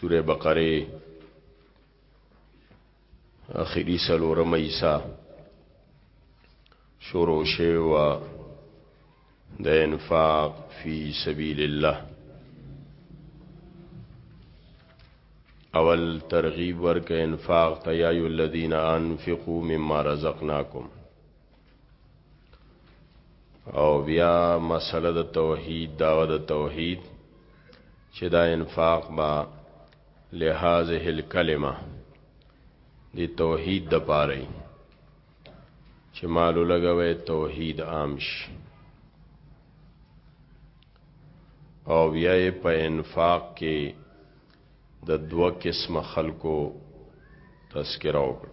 سوره بقره اخیری سلورم ایسا شروع شوه د انفاق فی سبیل الله اول ترغیب ورک انفاق تیایو الذین انفقوا مما رزقناکم او بیا مسله د توحید داوه د توحید چې دا انفاق با لهذه الکلمه دی توحید د پاره چې مالو لګوي توحید عامش او بیا په انفاق کې د دوه قسم خلکو تذکرہ وکړه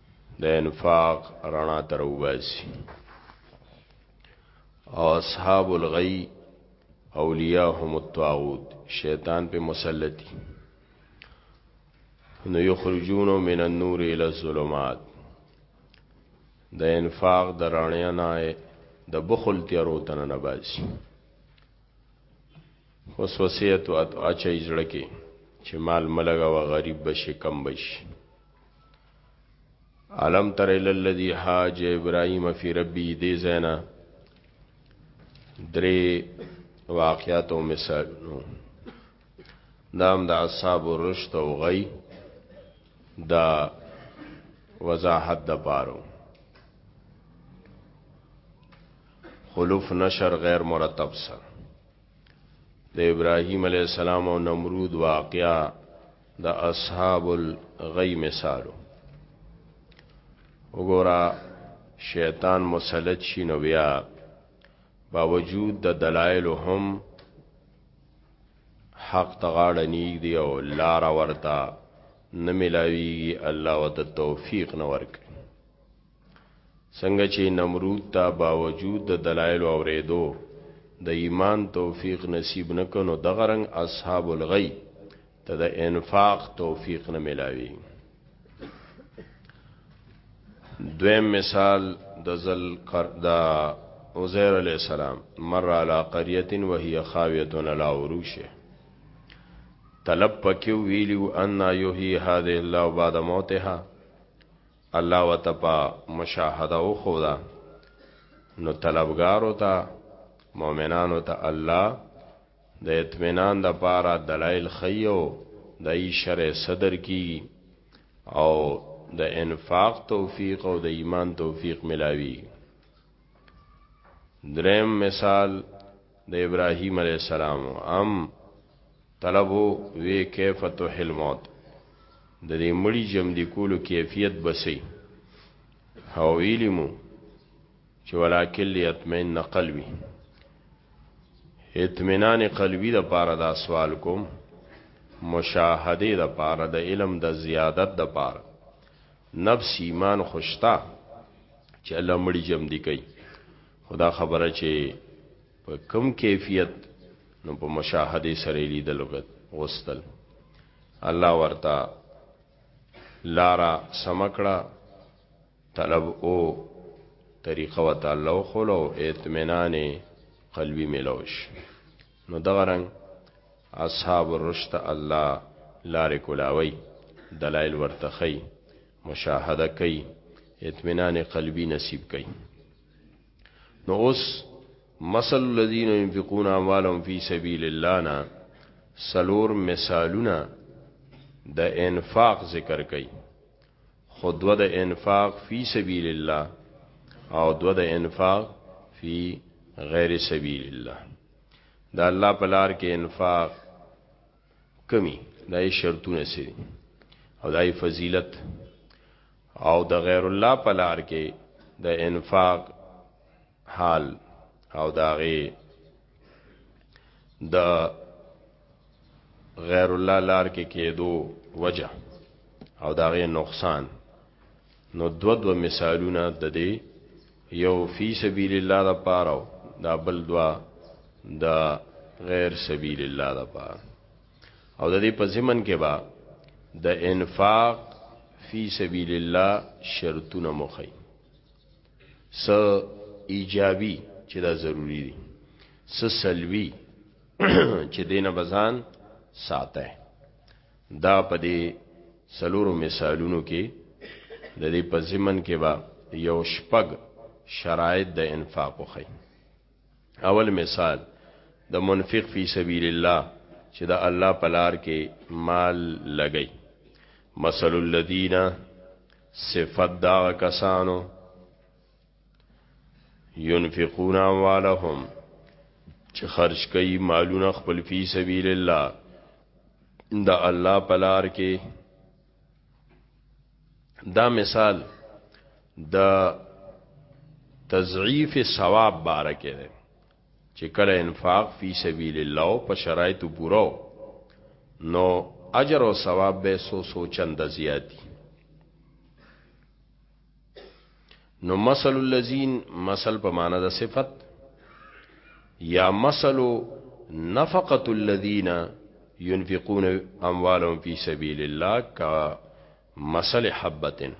د انفاق رڼا ته راوباسي او اصحاب الغی اولیاء هم الطاغوت شیطان په مسلطي نو یخرجون من النور الى الظلمات د انفاق د رڼا نه د بخل تیارو تنه نه باسي اوس وصیت او اچي زړه کې چې مال ملګا و غریب بشي کم بشي علم تر الى الذي حاج ابراهيم في ربي دي زينا درې واقعات او مثالونو نام د اصحاب رشد او غي دا وضاحت د پاره خلوف نشر غیر مرتب سره د ابراهیم علی السلام او نمرود واقعا د اصحاب الغی مثالو وګوره شیطان مسلط شي نو بیا باوجود د دلایل هم حق تغاړه نیګ دی او لار ورتا نه ملاویږي الله وت توفیق نه ورکړي څنګه چي نمرود ته باوجود د دلائلو اورېدو د ایمان توفیق نصیب نه کړ نو دغه رنګ اصحاب الغی ته د انفاق توفیق نه ملاوي دویم مثال د ذل قر د عزیر علی السلام مر علی قريه وهي خاويه على عروشه طلب پکې ویلو ان یحیی هذه الله بعد موتها الله وته په مشاهده وخودا نو طلبګارو ته مؤمنانو ته الله د اطمینان د پاره دلایل خیو د ای شرع صدر کی او د انفاق توفیق او د ایمان توفیق ملاوی دریم مثال د ابراهیم علی السلام ام طلب و، وې کیف تحی الموت؟ د دې مړي ژمدي کولو کیفیت به څه وي؟ او ویلي مو چې ولکن لیطمئن قلبي، اطمینان قلبي دپاره دا سوال کوم، مشاهدې دپاره، د علم د زیادت دپاره، نفس ایمان خو شته چې الله مړي ژمدي کوي، خو دا خبره چې. په کوم کیفیت نو په مشاهده سره لیدلو غت غوستل الله ورتا لارا سمکړه طلب او طریقه وتعالو خلو اطمینان قلبی ملوش نو دغه رنگ اصحاب الرشد الله لار کولاوي دلایل ورتخی مشاهده کوي اطمینان قلبی نصیب کوي نو اوس مثل الذين ينفقون اموالهم في سبيل الله نا سلور مثالونه د انفاق ذکر کړي خود دو د انفاق فی سبیل الله او دو د انفاق فی غیر سبیل الله دا الله په لار کې انفاق کمی دای شرطونه سي او دای فضیلت او د غیر الله په لار کې د انفاق حال او داغه د غیر الله لار کې کېدو وجه او داغه نقصان نو دو دو مثالونه د دې یو فی سبیل الله د پاره دا بل دوا د غیر سبیل الله د پاره او د دې په ضمن کې با د انفاق فی سبیل الله شرطونه مخی س ایجابی چې دا ضروری دي س سلوی چې دینه بزان ساته دا په دې سلورو مثالونو کې د دې په ضمن کې با یو شپږ شرایط د انفاق خو اول مثال د منفق فی سبیل الله چې د الله په لار کې مال لګی مثل الذین صفت دا کسانو ينفقون اموالهم چې خرج کوي مالونه خپل فی سبیل الله د الله پلار کې دا مثال د تضعیف ثواب بارکه ده چې کله انفاق فی سبیل الله په شرایطو پورو نو اجر او ثواب به سو سو چند زیاتی نو مثل الذين مثل په معنا د صفت یا مثل نفقه الذين ينفقون اموالهم في سبيل الله کا مثل حبتن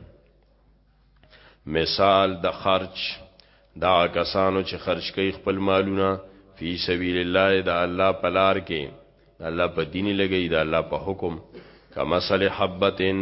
مثال د خرج دا کسانو چې خرج کوي خپل مالونه فی سبیل الله دا الله پلار کې الله په دین لګی دا الله په حکم کما صلی حبتن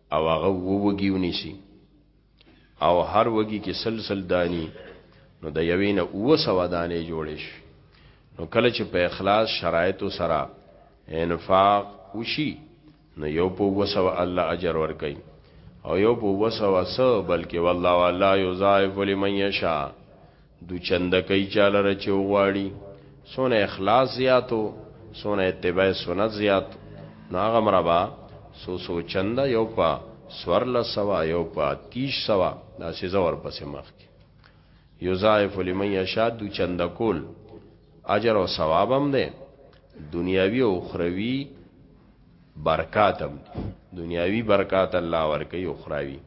او هغه ووږي ونیسي او هر وږي کې سلسل دانی نو د یوې نه اوه سوه دانې جوړې شي نو کله چې په اخلاص شرایطو سره انفاق وشي نو یو په اوه سوه الله اجر ورکوي او یو په اوه سوه څه بلکې والله والا یضاعف لمن یشاء دو چند کوي چاله رچ وغواړي سونه اخلاص زیاتو سونه اتباع سنت زیات نو هغه مربا سو سو چند یو په سور لسوا یو په تیش سوا دا سزا ور پسې مخ کی یوزایف لمن یشا دو چند کول اجر او ثواب هم ده دنیاوی او اخروی برکات هم دي دنیاوي برکات الله ورکي او خراوي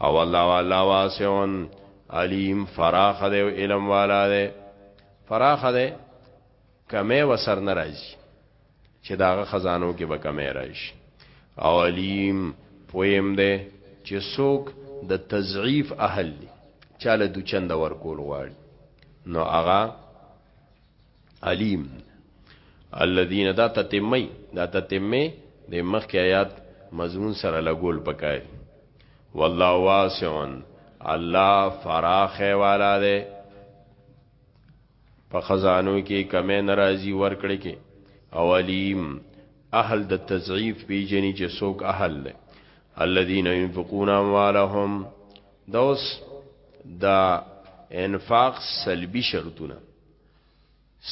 او الله والا واسعون علیم فراخ ده او علم والا ده فراخ ده کمه وسر ناراضي چې داغه خزانو کې به کمه راشي او علیم پویم ده چې څوک د تضعیف اهل دي چاله د چند ورکول غواړي نو هغه علیم الذين دا تتمي دا تتمي د مخکې آیات مضمون سره لګول پکای والله واسع الله فراخ والا ده په خزانو کې کمه ناراضي ورکړي کې اولیم اهل د تضعیف پیجنې چې څوک اهل ده الذين ينفقون اموالهم دوس دا انفاق سلبي شرطونه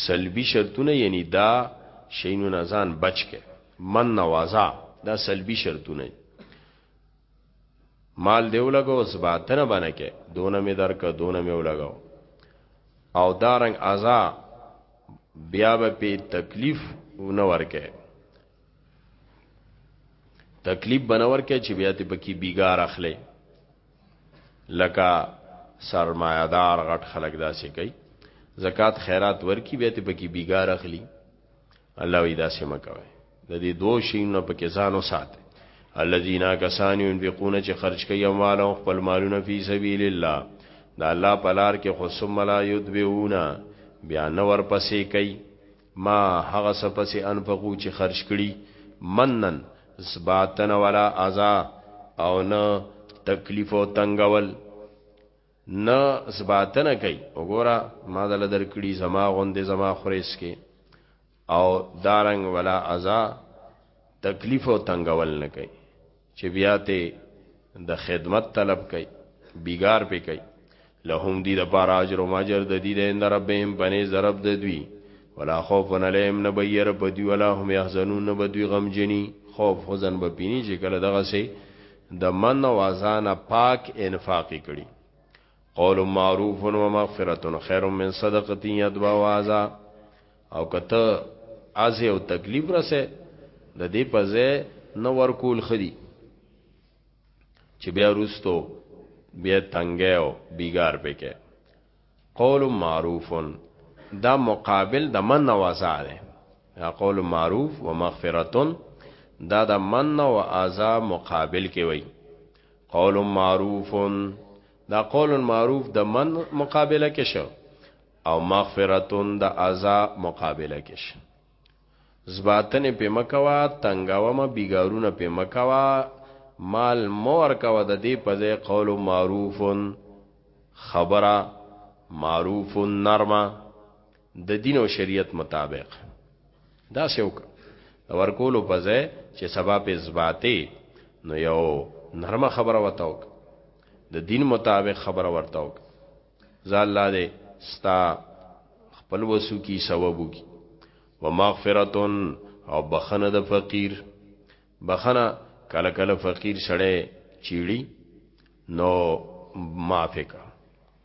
سلبی شرطونه یعنی دا شینو نه ځان بچ کې من نوازا دا سلبی شرطونه مال دیو لګو زباتنه باندې کې دونه می درک دونه می ولګو او دارنګ ازا بیا به په تکلیف نه ورکه تکلیف بنور کې چې بیا ته پکې بیګار اخلي لکه سرمایه دار غټ خلک داسې کوي زکات خیرات ورکی به ته پکې بیګار اخلي الله وی داسې مکوي د دې دوه شینو پکې ځانو ساته الذين كسان ينفقون چې خرج کوي اموال او خپل مالونه په سبيل الله دا الله پلار کې خصم لا يدبونا بیا نور پسې کوي ما هغه څه پسې انفقو چې خرج کړي منن زباتن ولا ازا او نه تکلیف او تنگول نه زباتن کوي وګوره ما دل درکړي زما غوندې زما خریس کې او دارنګ ولا ازا تکلیف او تنگول نه کوي چې بیا ته د خدمت طلب کوي بیګار پې کوي لهم دی د پار اجر او ماجر د دې د اند ربهم بنې ضرب د دوی ولا خوف علیهم نبیر په دوی ولا هم يحزنون په دوی غم جنی خوف حزن به پینی چې کله دغه سي د من او ازان پاک انفاق کړي قول معروف و مغفرة خیر من صدقه یتبع وعزا او کته از او تکلیف رسه د دې په ځای نو ورکول خدي چې بیا روستو بیا تنګیو بیګار پکې قول معروف دا مقابل د من نوازا ده یا قول معروف و مغفرة دا د من و عزا مقابل کې وای قول معروف دا قول معروف د من مقابله کې شو او مغفرتون د عزا مقابله کې شو زباتن په مکوا تنگاوه ما بیګارونه په مکوا مال مور کوا د دې په ځای قول معروف خبره معروف نرمه د دین او شریعت مطابق داسې وکړه د ورکولو په ځای چې سبا په زباتې نو یو نرمه خبره وته وکړه د دین مطابق خبره ورته وک ځال لا دې ستا خپل وسو کی ثواب کی ومغفرتون او بخنه د فقیر بخنه کله کله فقیر سړی چیړي نو معافه کا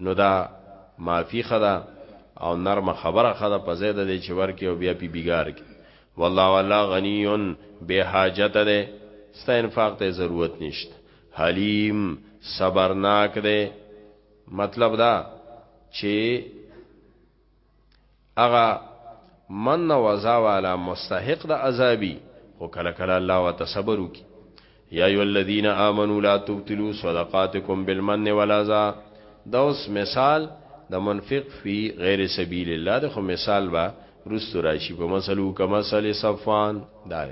نو دا معافي ښه ده او نرمه خبره ښه ده په ځای د دې چې ورکړې او بیا پې بیګار کړې. والله الله غني بې حاجته دی، ستا انفاق ته ضرورت نشته. حلیم، صبرناک دی. مطلب دا چې اغا من وزا والا مستحق د عذابی خو کله کله الله وت صبر وکي یا ای الذین آمنو لا تبتلوا صدقاتکم بالمن والعزا دا اوس مثال د منفق فی غیر سبیل الله د خو مثال با رست راشی په مسلو کما سل صفوان دا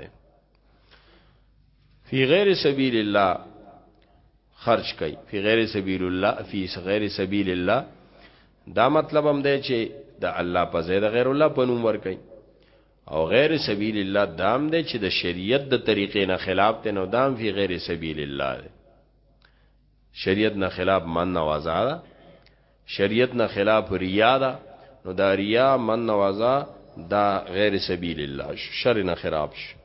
فی غیر سبیل الله خرچ کوي فی غیر سبیل الله فی غیر سبیل الله دا مطلب هم دی چې د الله په ځای د غیر الله په نوم ور کوي او غیر سبیل الله دام دی چې د شریعت د طریقې نه خلاف دی نو دام فی غیر سبیل الله دی شریعت نه خلاف من نوازا ده شریعت نه خلاف ریا ده نو دا ریا من نوازا دا غیر سبیل الله شر نه خراب شو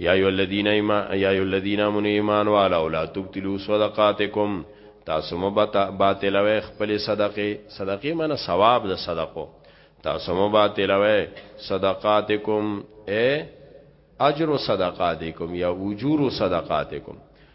یا ایو الذین ایمان یا ایو الذین امنوا ایمان والا ولا تبتلوا صدقاتکم تاسو مبتا باطلوي خپل صدقه صدقه معنی ثواب د صدقو تاسو مباطلوي صدقاتکم اے اجر صدقاتکم یا اجور صدقاتکم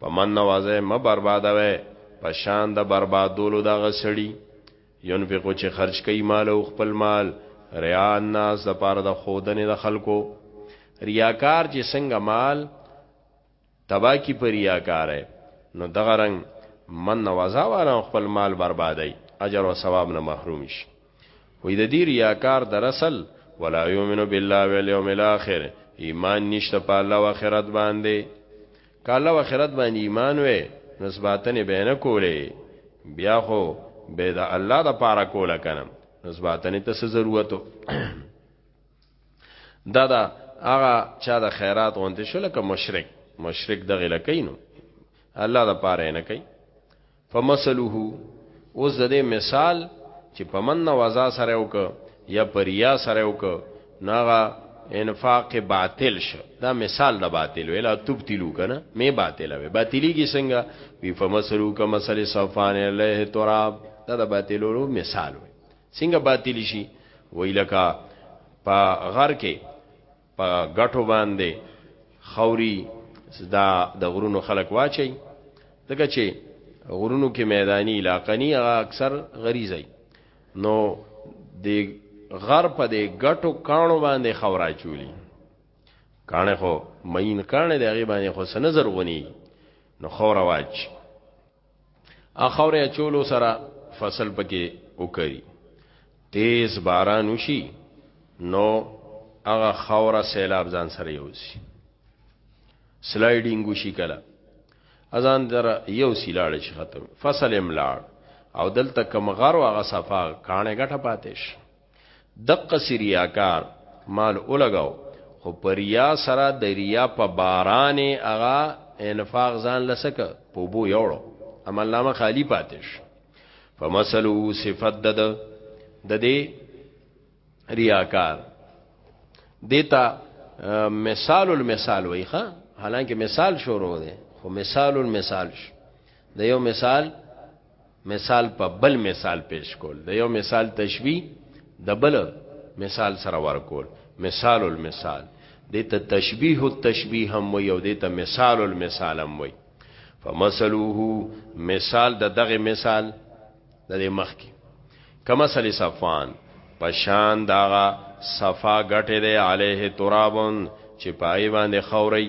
په من نوازه مه بربادوه په شان د بربادولو دغه سړي ينفقو چې خرج کوي مال او خپل مال ریا الناس د پاره د خودنې د خلکو ریاکار چې څنګه مال تبا کی پر ریاکار ہے نو دغه رنگ من نوازا والا خپل مال بربادای اجر او ثواب نه محروم شي وې د دې ریاکار در اصل ولا یؤمنو بالله والیوم الاخر ایمان نشته په الله او آخرت باندې که الله او آخرت باندې ایمان وې نو سباتنې به نه کولې بیا خو به د الله د پاره کوله کنه نو سباتنې ته څه ضرورت دا دا هغه چا د خیرات غونډې شو لکه مشرک مشرک دغه لکینو الله د پاره نه کوي فمثله اوس د دې مثال چې په من نوازا سره وک یا پریا سره وک ناغه انفاق باطل شه دا مثال د باطل ویلا تبتلو کنه می باطل وی باطلی کی څنګه وی فمثلو کما مثل صفان علیه تراب دا د باطلولو مثال وی څنګه باطل شي ویلکا په غر کې په غټو باندې خوري دا د غرونو خلک واچي دغه چې غرونو کې میدانی علاقې نه هغه اکثر غریزي نو د غر په دې غټو کانو باندې خورا چولی کانه خو مین کانه دغه باندې خو سنظر ونی نو خورا واچي اخوره چولو سره فصل پکې وکړي تیز باران وشي نو هغه خوره سیلاب ځان سره یوسي سلایډینګ وشي کله اذان در یو سیلاړ شي ختم فصل املاړ او دلته کم غرو هغه صفا کانه غټه پاتې شي دقسی ریاکار مال ولګاو خو په ریا سره د ریا په باران یې هغه انفاق ځان له څه که په اوبو یوړو عملنامه خالي پاتې شو فمثله صفت د ده د دې ریاکار دیتا مثال المثال وای ښا حالانکه مثال شروع دی خو مثال المثال شو د یو مثال مثال په بل مثال پیش کول د یو مثال تشبیه د بل مثال سره ورکول مثال المثال دیتا تشبیه التشبیه هم وی او دیتا مثال المثال هم وی فمثلوه مثال د دغه مثال د دې مخ کې کما سلی صفان پشان داغا صفا غټه ده علیه ترابن چې پای باندې خوري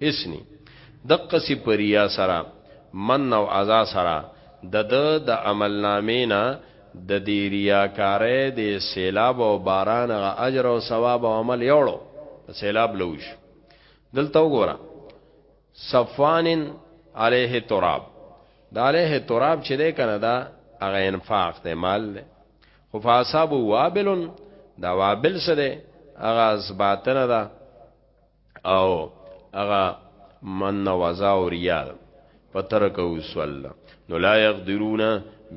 اسنی دقه سی پریا سره من او عزا سره د د د عمل نامینا د دی ریاکاره د سیلاب او باران غ اجر او ثواب او عمل یوړو سیلاب لوش دلته وګوره صفوان علیه تراب د علیه تراب چې ده کنه دا هغه انفاق ته مال ده خو فاصاب وابل دا وابل سره هغه زباتنه ده او هغه من نوازا او ریا په ترک او سول نو لا یقدرون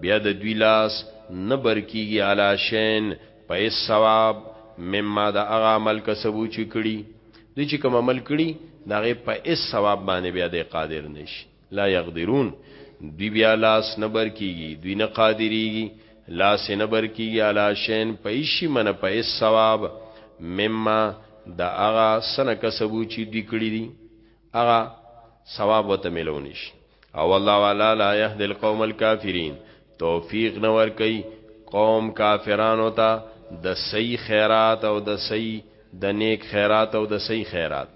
بیا د دوی لاس نه برکیږي علا شین په ثواب مما د هغه عمل کسبو چې کړي د چې کوم عمل کړي دغه په اس ثواب باندې بیا د قادر نشي لا یقدرون دوی بیا لاس نه بر کیږي دوی نه قادریږي لاس نه بر کیږي علا شین پیشی من پیس ثواب مما دا اغا سنه کسبو چې دوی کړی دي اغا ثواب وته ملونیش او الله والا لا يهد القوم الكافرين توفیق نه ور کوي قوم کافرانو ته د صحیح خیرات او د صحیح د نیک خیرات او د صحیح خیرات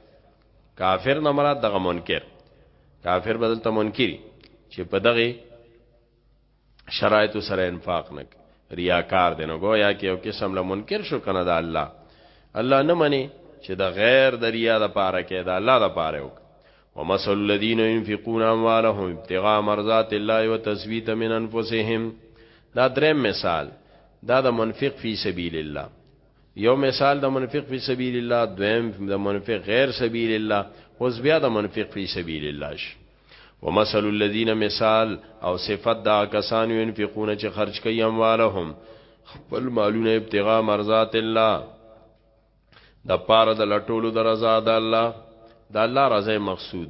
کافر نه مراد دغه منکر کافر بدل ته منکری چې په دغه شرایط سره انفاق نک ریاکار دی نو گویا کې یو قسم له منکر شو کنه دا الله الله نه مني چې د غیر د ریا د پاره کې دا الله د پاره وک ومثل الذين ينفقون اموالهم ابتغاء مرضات الله وتثبيتا من انفسهم دا درې مثال دا د منفق فی سبیل الله یو مثال د منفق فی سبیل الله دویم د منفق غیر سبیل الله اوس بیا د منفق فی سبیل الله شي ومثل الذين مثال او صفت دا کسان ينفقون چې خرج کوي اموالهم خپل مالونه ابتغاء مرضات الله د پاره د لټولو د رضا د الله د الله رضا مقصود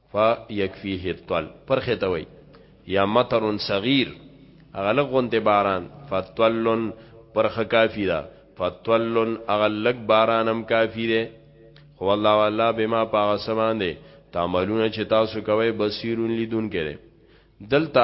فیکفیه الطل پرخې ته وایي یا مطر صغیر هغه لږ غوندې باران فطل پرخه کافي ده فطل هغه لږ باران هم کافي دی خو الله والا بما په هغه څه باندې تعملونه چې تاسو کوئ بصیرون لیدونکی دی دلته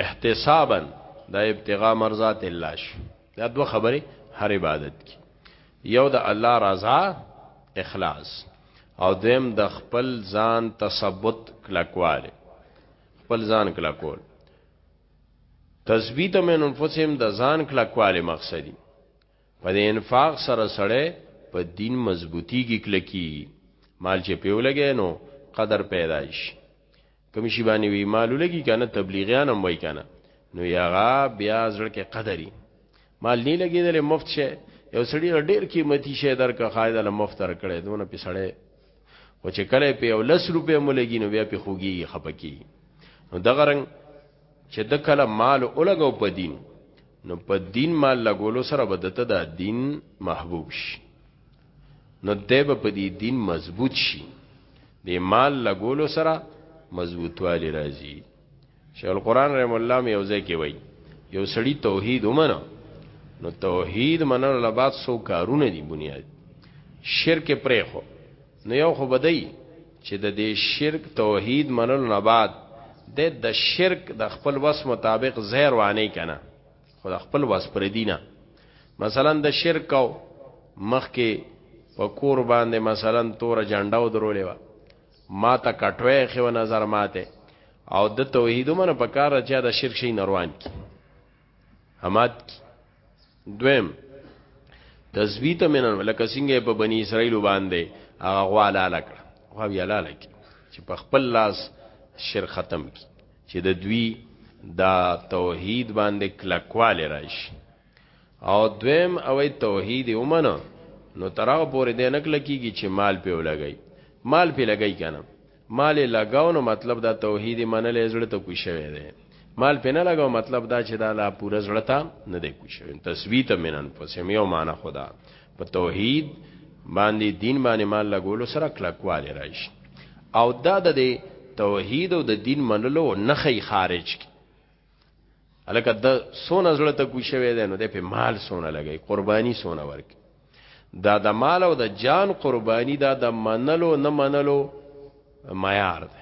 احتسابا دا ابتغاء مرضات الله شو دا دوه خبرې هر عبادت کې یو د الله رضا اخلاص او دیم د خپل ځان تثبت کلکواله خپل ځان کلکول تثبیت من انفسهم د ځان کلکواله مقصدی په دې انفاق سره سره په دین مضبوطی کې کلکی مال چې پیولګې نو قدر پیدایش کوم شی باندې وی مالو لګي کنه تبلیغیان هم وای کنه نو یغا بیا زړه کې قدرې مال نه لګیدل مفت شه یو سړی ډیر قیمتي شه درک خایده له مفت تر کړي دونه په سړی او چې کله په یو لس روپې مولګي نو بیا په خوږي خپکی نو دغه رنګ چې د کله مال اولګو په دین نو په دین مال لګولو سره بدته دا دین محبوب شي نو دی به په دې دین مضبوط شي د مال لګولو سره مضبوطوالی راځي شیخ القرآن رحم الله مې یو ځای کې وایي یو سړی توحید ومنه نو توحید منلو له بعد څو کارونه دي بنیاد شرک پرې خو نو یو خو بدای چې د دې شرک توحید منلو نه بعد د د شرک د خپل وس مطابق زهر وانه کنه خو د خپل واس پر دینه مثلا د شرک او مخ کې په کور باندې مثلا تور جنډا و درولې و ما ته کټوي خو نظر ماته او د توحید من په کار چې د شرک شي نروان کی حماد کی دویم تثبیت من لکه څنګه په بنی اسرائیل باندې هغه غواله لکړه خو بیا لاله کی چې په خپل لاس شرک ختم کی چې د دوی دا توحید باندې کلکواله راشي او دویم او توحید ومنه نو تراو پورې د نکل کیږي چې مال په ولګي مال په لګي کنه مال لګاو نو مطلب دا توحید منل زړه ته کوی شوی دی مال په نه لګاو مطلب دا چې دا لا پوره زړه ته نه دی کوی شوی تثبیت من انفسهم یو معنا خدا په توحید باندې دین باندې مال لګولو سره کلکواله راشي او دا د توحید او د دین منلو نه خي خارج کی الکه د سونه زړه ته کوشوي ده نو د په مال سونه لګي قرباني سونه ورک دا د مال او د جان قرباني دا د منلو نه منلو معیار ده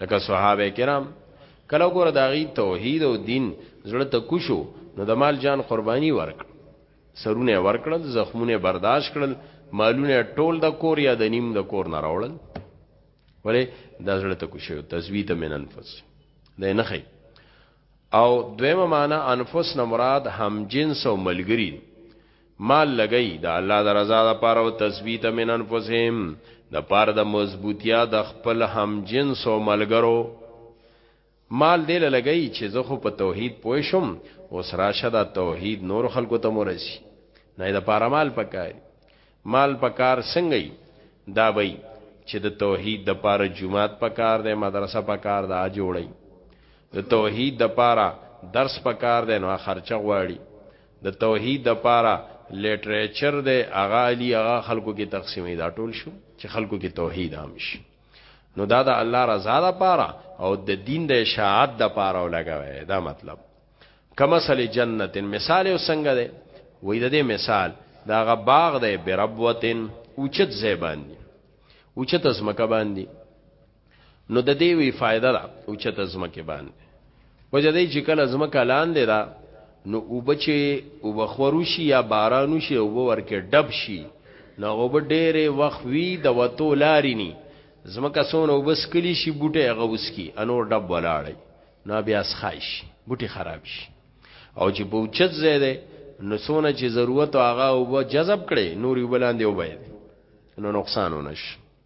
لکه صحابه کرام کله ګور داغي توحید او دین زړه ته کوشو نو د مال جان قرباني ورک سرونه یې ورکړل، زخمونه یې برداشت کړل، مالونه یې ټول د کور یا د نیم د کور نه راوړل. ولې دا زړه ته کوشي تزویت من انفس دا نه خي او دویمه معنا انفس نه مراد هم جنس او ملګری مال لګی دا الله د رضا لپاره او تثبیت من انفسهم د پاره د مضبوطیا د خپل هم جنس او ملګرو مال دې له لګي چې زه خو په توحید پوه شوم اوس راشه دا توحید نور خلکو ته مو رسي نه د پاره مال پکاري مال پکار څنګه یي دا به چې د توحید د پاره جمعات پکار دی مدرسه پکار دا جوړي د توحید د پاره درس پکار دی نو خرچه غواړي د توحید د پاره لیټریچر دی هغه علی هغه خلکو کې تقسیمې دا ټول شو چې خلکو کې توحید عام شي نو دا د الله رضا ده پاره او د دین د اشاعت د پاره ولګوي دا مطلب کما سل جنت مثال او څنګه ده وې د دې مثال دا غ باغ ده بربوتن اوچت زې باندې اوچت ازمکه باندې نو د دې وی فائدہ ده اوچت ازمکه باندې وجدای چې کله زمکه لاندې ده نو وبچې وبخورو شي یا بارانو شي او ورکه ډب شي نو وب ډېرې وخت وی د وتو لاري ني زمکه سونه وبس کلی شي بوټي غوس کی انور ډب ولاړی نو بیا اسخایش بوټي خراب شي او چې په اوچت زیاده نو سونه چې ضرورت هغه وب جذب کړي نوري وبلاندې وبید نو نقصان ونش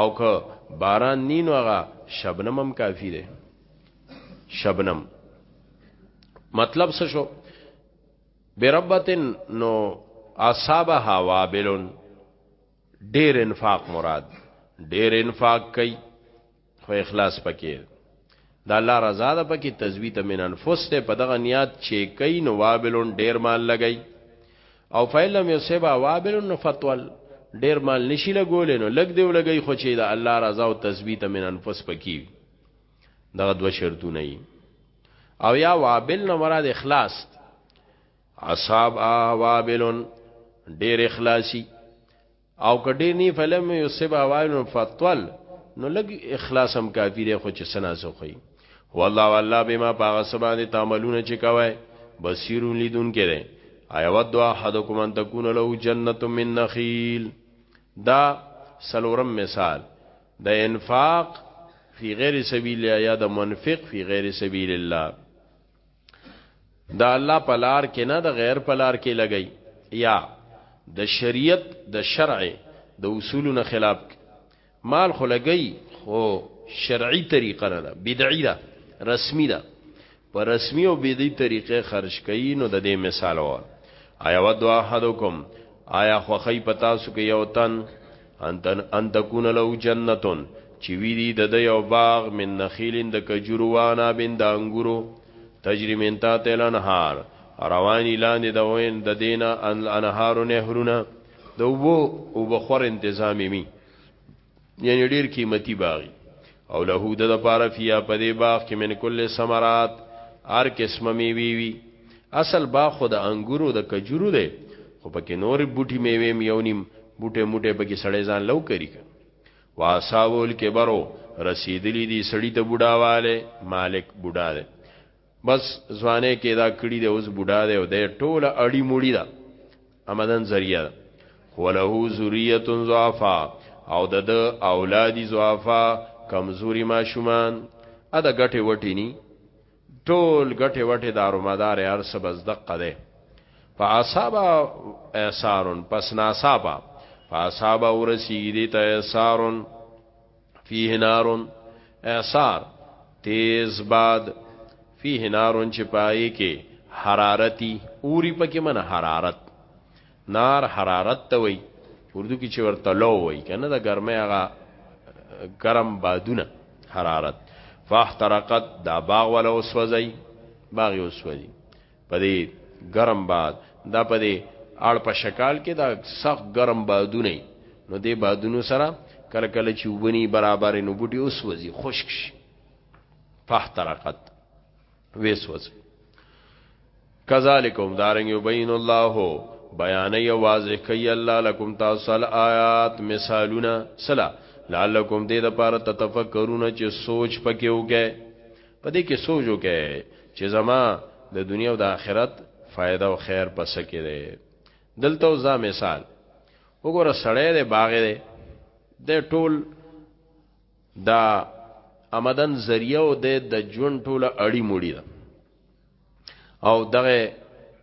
او که باران نی نو هغه شبنم هم کافی ده شبنم مطلب څه شو بربتن نو اصابها وابلن ډیر انفاق مراد ډیر انفاق کوي خو اخلاص پکې دا الله رضا ده پکې تزویت من انفس ته په دغه نیات چې کوي نو وابلن ډیر مال لګي او فیلم یصبا وابل فتول ډیر مال نشي لګول نو لګ دی ولګي خو چې دا الله رضا او تثبیت من انفس پکې دغه دوه شرطونه ای او یا وابل نو مراد اخلاص اصحاب وابل ډیر اخلاصي او کډې نی فلم یو سبا وایو فتول نو لګ اخلاص هم کافی دی خو چې سنا سخی هو الله والله بما پاغه سبا دي تعملون چې کوي بصیر لیدون کړي ایو دعا حدکم ان تکون له جنته من نخیل دا سلورم مثال د انفاق فی غیر سبیل یا د منفق فی غیر سبیل الله دا الله پلار کې نه د غیر پلار کې لګی یا د شریعت د شرع د اصولو نه خلاف مال خو لګی خو شرعي طریقه نه ده بدعي ده رسمي ده په رسمي او بدعي طریقې خرج کړي نو د دې مثال و آیا ود احدکم آیا خوخی پتا سو کې یو تن انتن ان تکون له جنتون چې وی دی د د یو باغ من نخیلین د کجورو وانا بین د انګورو تجری من تا تل انهار رواني لاندې د وین د دینه ان انهار نهرونه د وو او بخور تنظیمي یعنی ډیر قیمتي باغی او له د لپاره فیا په دې باغ کې من کل ثمرات هر قسمه میوي وي اصل باغ خو د انګورو د کجورو دی خو پکې نور بوټي میوي میونیم بوټه موټه پکې سړی ځان لو کوي واساول کبرو رسیدلی دی سړی ته بوډاواله مالک بوډا دی بس ځوانه کې دا کړی دی اوس بوډا دی او د ټوله اړی موړی ده امدن ذریعہ ده وله ذریه ضعفا او د د اولادی ضعفا کمزوري ماشومان ا د غټه وټی ني ټول غټه وټه دارو مدار هر څه بس دقه ده فاصابا اثارن پس ناصابا فاصابا ورسی دی ته اثارن فيه نار اعصار تیز باد فيه نار چې پای کې حرارتي اوري پکې من حرارت نار حرارت ته وای اردو کې چې ورته لو وای کنه دا ګرمه هغه ګرم بادونه حرارت فاحترقت دا باغ ولا وسوځي باغ وسوځي په دې ګرم باد دا په دې اړ په شکال کې دا سخت ګرم بادونه نو دې بادونو سره کله کله چې وبني برابر نو بوټي اوس وځي خشک شي په طرقت وېس وځي کذالکم دارنګ یبین الله بیان ای واضح کوي الله لکم تاسو آیات مثالونه سلا لعلکم دې د پاره تتفکرون چې سوچ پکې وکړي په دې کې سوچ وکړئ چې زما د دنیا او د آخرت فائدہ او خیر پس کې ده دلته ځا مثال وګوره سړی دی باغ دی د ټول دا آمدن ذریعہ او د د ژوند ټوله اړی موړی ده او دغه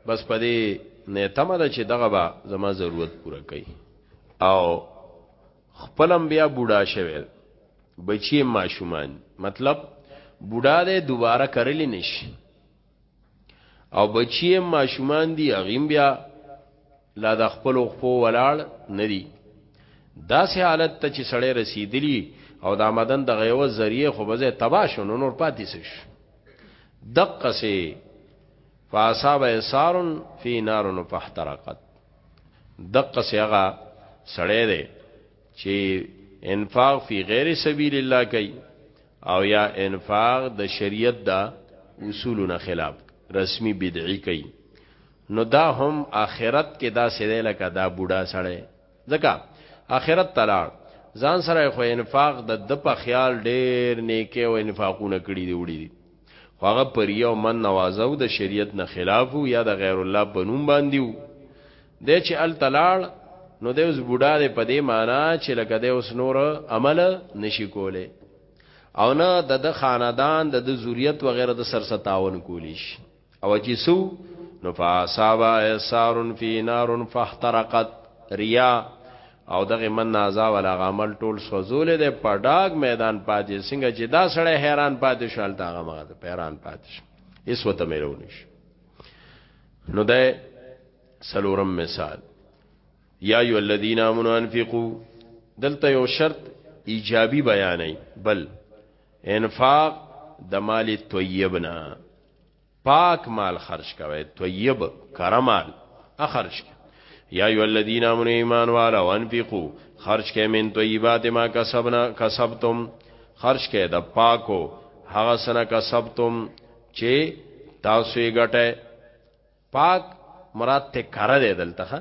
بس پدې نیتمه ده چې دغه با زما ضرورت پوره کړي او خپلم بیا بوډا شوی بچی ماشومان مطلب بوډا دی دوباره کرلی نشي او بچی ماشومان دی اغیم بیا لا د خپل خپو ولاړ ندی داسې حالت ته چې سړی رسیدلی او دا مدن د غیوه ذریعه خو بځه تبا شو نور پاتې شو دقه سه فاصاب اثار فی نار فاحترقت دقه سیغه سړی دی چې انفاق فی غیر سبیل الله کوي او یا انفاق د شریعت دا اصولونه خلاف رسمی بدعی کوي نو دا هم آخرت کې دا سړی لکه دا بوډا سړی ځکه اخرت ته لاړ ځان سره خو انفاق د د په خیال ډیر نیکه او انفاقونه کړی دی وړي دي خو هغه پر یو من نوازه او د شریعت نه خلاف یا د غیر الله په نوم باندې وو د چې ال تلاړ نو د اوس بوډا د په دې معنی چې لکه د اوس نور عمل نشي کوله او نه د د خاندان د د ذریت وغیرہ د سر ستاون کولیش او چې سو نو فاصابا اثار فی نار فاحترقت ریا او دغه من نازا ولا غمل ټول سوزول دي پډاګ میدان پاتې څنګه چې دا سړی حیران پاتې شول دا غمه ده حیران پاتې شو ایس وته مې رونیش نو ده سلورم مثال یا ایو الذین آمنوا انفقوا دلته یو شرط ایجابی بیانې بل انفاق د مال طیبنا پاک مال خرج کوي طيب کرمال اخرج یا ایو الذین آمنوا ایمان والا وانفقوا خرج کئ من طیبات ما کسبنا کسبتم خرج کئ د پاکو هغه سنه کسبتم چې تاسو یې ګټه پاک مراد ته کره دی دلته ښه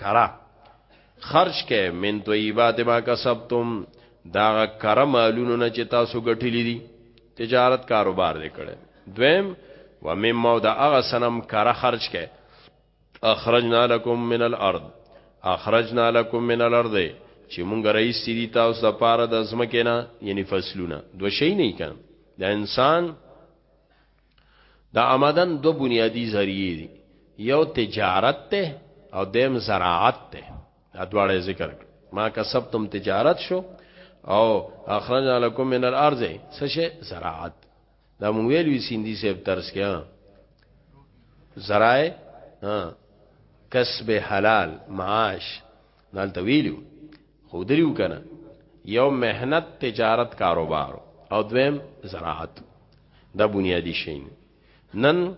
کره خرج کې من طیبات ما کسبتم دا کره مالونو نه چې تاسو ګټلې دي تجارت کاروبار دې کړي دویم و مم مو دا هغه سنم کره خرج کې اخرجنا لكم من الارض اخرجنا لكم من الارض چې مونږ رئیس دي تاسو د پاره د ازمکه نه یعنی فصلونه دوه شي نه کړم د انسان د آمدن دو بنیادی ذریعه دی یو تجارت ته او دیم زراعت ته دا دواړه ذکر کړ ما کسبتم تجارت شو او اخرجنا لكم من الارض سشه زراعت دا مونږ ویل وی سیندی صاحب ترس کې زرای کسب حلال معاش نال تویلو خو دریو کنه یو مهنت تجارت کاروبار او دویم زراعت دا بنیادی شی نن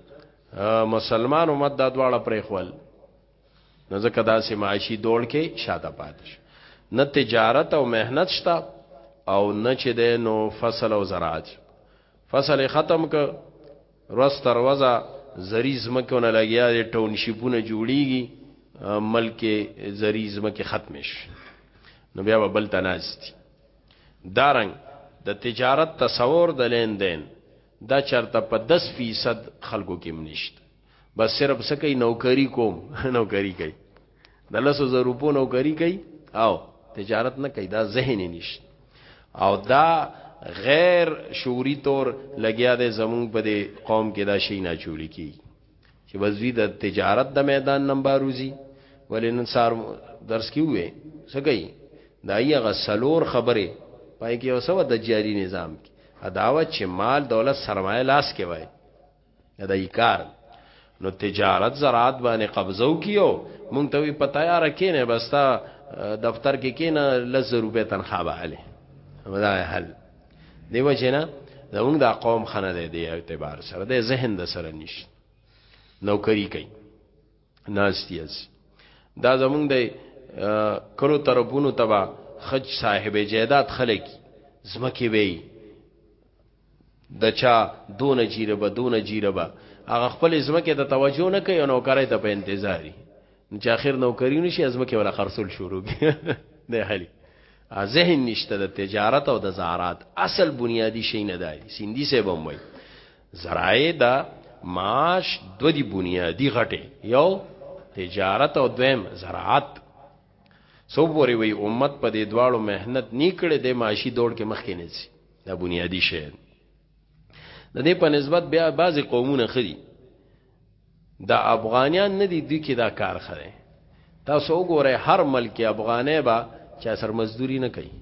مسلمان امت دا دواړه پرې خپل نو ځکه دا سه معاشي دوړ کې شاته پاتش نه تجارت او مهنت شته او نه چې د نو فصل او زراعت فصل ختم ک ورځ تر ورځه زرعي ځمکونه لګیا دي، ټاون شیپونه جوړیږي، ملک کې زرعي ځمکې ختمې شوې، نو بیا به بل ته ناست دي. دا رنګ د تجارت تصور د لین دین دا چرته په دس فیصد خلکو کې هم نشته، بس صرف څه کوي نوکري کوم نوکري کوي. د لسو زر روپو نوکری کوي او تجارت نه کوي دا ذهن نشته او دا غیر شعوری طور لګیا دی زمون په دې قوم کې دا شی نه چولی کی چې وزوی د تجارت د میدان نمبر روزي ولې نن سار درس کې وې سګي دا یې غسلور خبره پای کې اوسو د جاری نظام کې دعوت چې مال دولت سرمایه لاس کې وای دا یې کار نو تجارت زراعت باندې قبضو کیو مونږ ته وی پتا یار کینه بستا دفتر کې کینه لز روپے تنخواه به علي ودا حل دیو جنا زمونږ دا قوم خنه دی دی اعتبار سره د ذهن د سره نشته نوکری کوي ناستیز دا زمونږ د کلو طرفونو تبا خج صاحب جیدات خلکی زمکی وی د چا دونه جیربه دونه جیربه هغه خپل ځمکه ته توجه نه کوي او نوکرۍ ته په انتظار دي چې اخر نوکری نشي ځمکه ولا خرصول شروع کی نه حالي ذهن نشته د تجارت او د زارات اصل بنیادی شي نه دی سیندی سه بم وای زرای دا معاش دو دی بنیادی غټه یو تجارت او دویم زراعت سو پوری وی امت په دې دواړو مهنت نی کړي د معاشي دور کې مخکې نه سي دا بنیادی شی د دې په نسبت بیا بعضی قومونه خدي دا افغانیان نه دي دوی کې دا کار خره تاسو وګورئ هر ملک افغانې با چا سر مزدوري نه کوي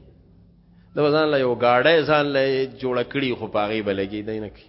د ځان له یو گاډه ځان له جوړ کړي خو پاغي بلګي دی نه کوي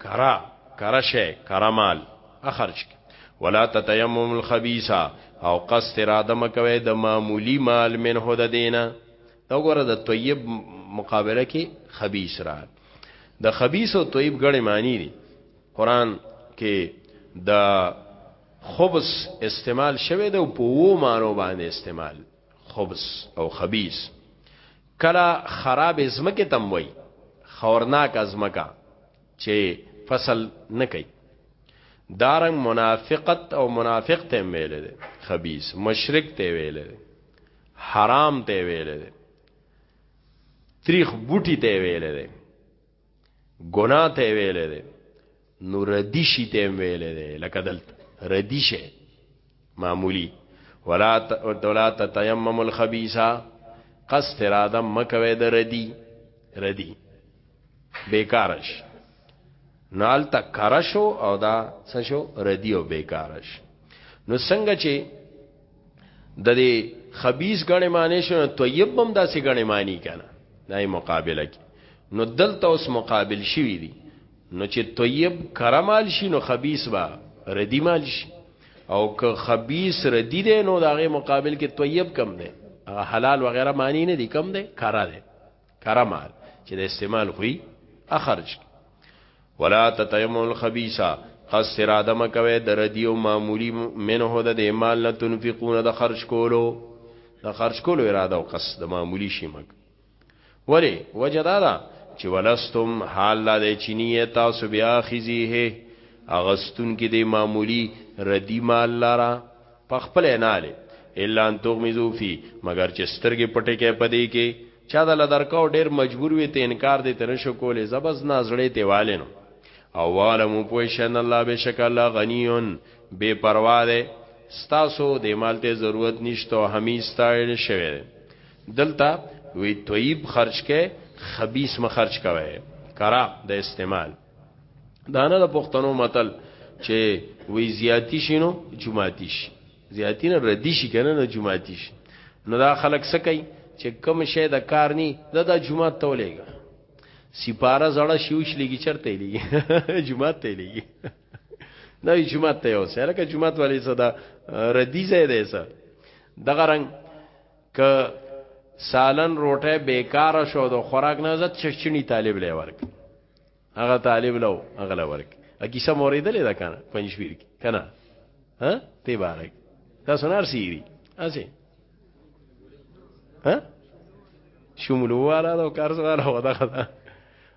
کره کره شی کره مال اخرج کی ولا تتیمم الخبیث او قصد اراده مکوي د معمولی مال منه د دینه دا ګوره د طیب مقابله کې خبیث را د خبیث او طیب غړي معنی دي قران کې د خبث استعمال شوه د په وو مانو باندې استعمال خبث او خبیث کله خرابې ځمکې ته هم وایي، خورناکه ځمکه چې فصل نه کوي. دارنګ منافقت او منافق ته هم ویلی دی، خبیث، مشرک ته ویلی دی، حرام ته ویلی دی، تریخ بوټي ته ویلی دی، ګناه ته ویلې ده نو ردی شي ته ویلې ده لکه دلت ردی شي معمولی ولا ولا تتيمم الخبيثا قصد اراده مکوي د ردی ردی بیکارش نال تا کرشو او دا سشو ردی او بیکارش نو څنګه چې د دې خبيث غنې معنی شنو طيب هم داسې غنې معنی کنه دای مقابله کې نو دلته اوس مقابل شوی دی نو چې طيب کرمال شي نو خبيث با ردی مال شي او که خبيث ردی دی نو داغه مقابل کې طيب کم دی حلال وغیرہ معنی نه دی کم دی کرا دی کره مال چې د استعمال خوې اخرج کی ولا تتیم الخبيثا قص اراده مکوي د ردی او معمولی منه د مال نه تنفقون د خرج کولو د خرج کولو اراده او قص د معمولی شي مګ ولی وجدادا چې ولستم حال لا د چینیه تاسو بیا خزیه اغستون کې د معمولی ردی مال لاره په خپل نه الا ان تغمزو فی مگر چې سترګې پټې کې پدې کې چا دل درکاو ډیر مجبور وی ته انکار دې ته نشو کولې زبس نه زړې ته والینو او عالم پوښن الله بشک الله غنیون بے پروا ده ستاسو د مال ته ضرورت نشته او همیش تایل شوی دلته وی طیب خرج کې خبيث م خرج کوي کرا د استعمال دانه د پښتنو متل چې وی زیاتی شینو جمعاتی شي زیاتی نه ردی شي کنه نه جمعاتی شي نو دا خلک څه کوي چې کم شی د کار ني دا د جمعات ته ولېګا سپاره زړه شیوش لګي چرته لګي جمعات ته لګي دا جمعات ته یو سره که جمعات ولې صدا ردی زه ده سر دغه رنگ ک سالن روټه بیکار شو د خوراک نه عزت چشچنی طالب لې ورک هغه طالب لو هغه لورک اګي سم اوریدلې ده کنه پنځپیر کې کنه ها تی بارک تاسو نار سیری اسی ها شمول والا دا کار سره ودا خدا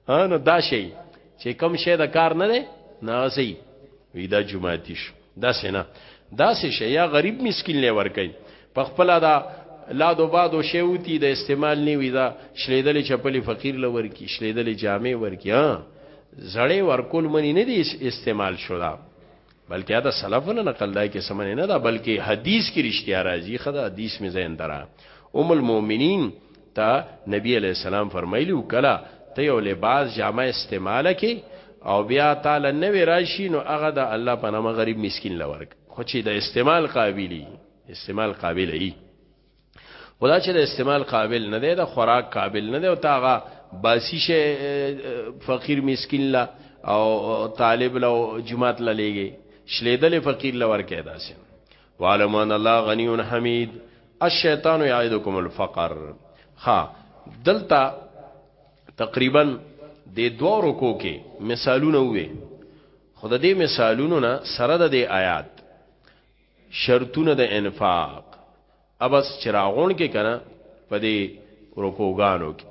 ها نو دا شی چې کم شی دا کار نه دی نه اسی وی دا جمعه تیش دا سینا دا سه شي یا غریب مسکین لې ور کوي په خپل دا لا دو بادو شیوتی د استعمال نی وی دا شلیدل چپلی فقیر لور کی شلیدل جامع ور کی ها زړې ورکول منی نه دی استعمال شو دا بلکې دا سلفونه نقل دای کې سمنه نه دا بلکې حدیث کې رښتیا راځي خدا حدیث می زین درا ام المؤمنین ته نبی علیه السلام فرمایلی و کله ته یو لباس جامه استعماله کې او بیا تعالی نوې راشي نو هغه د الله په نامه غریب مسکین لورک خو چې د استعمال قابلی استعمال قابل ای خدا چې د استعمال قابل نه دی د خوراک قابل نه دی او تاغه باسی شه فقیر مسکین لا او طالب له جمعات للیږي شلیدل فقیر لور کې داسې وعلم ان الله غنی حمید الشیطان یعدکم الفقر ها دلتا تقریبا د دوه رکو کې مثالونه وې خود دې مثالونو نه سره د دې آیات شرطونه د انفاق ابس چراغون کې کنه په دې رکوګانو کې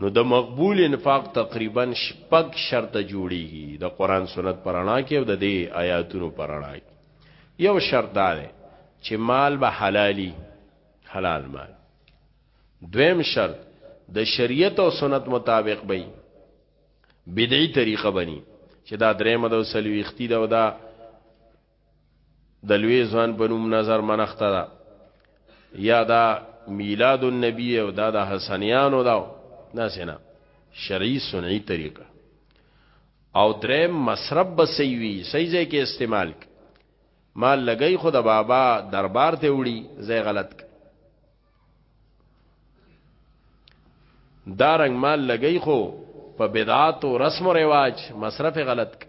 نو د مقبول انفاق تقریبا شپږ شرط جوړیږي د قران سنت پرانا کې او د دې آیاتونو پرانا کې یو شرط دا دی چې مال به حلالي حلال مال دویم شرط د شریعت او سنت مطابق به بدعي طریقه بني چې دا درېمه د سلويختی دا او دا د لوی ځوان په نوم نظر منخته ده یا دا میلاد النبی او دا د حسنیانو دا نه سینا شرعي سنعي طریقه او درې مصرف به صحیح وي صحیح ځای کې استعمال کی. ما لګی خو د بابا دربار ته وړي زه غلط کی. دارنګ ما لګی خو په بدعات او رسم او رواج مصرف غلط کی.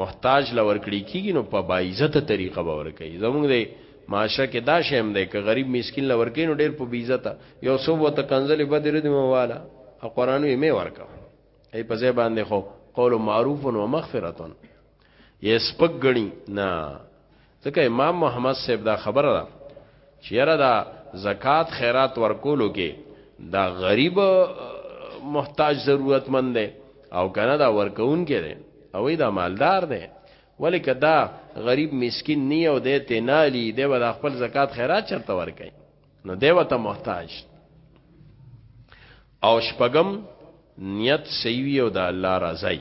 محتاج له ورکړی کیږي نو په باعزته طریقه به ورکړي زمونږ دی معاشره کې دا شیم دی که غریب مسکین له ورکړي نو ډیر په بیزته یو څو وو ته کنزلې بد رد مواله او قران یې می ورکا ای په ځای باندې خو قول معروف و مغفرتون یې سپګ غني نه ځکه امام محمد صاحب دا خبره ده چې یاره دا زکات خیرات ورکولو کې دا غریب محتاج ضرورتمند دی او کنه دا ورکون کې دی او دا مالدار دی ولی که دا غریب مسکین نی او دی تنالی دی و دا خپل زکات خیرات چرته ورکای نو دیو ته محتاج او شپغم نیت سیوی او د الله رضای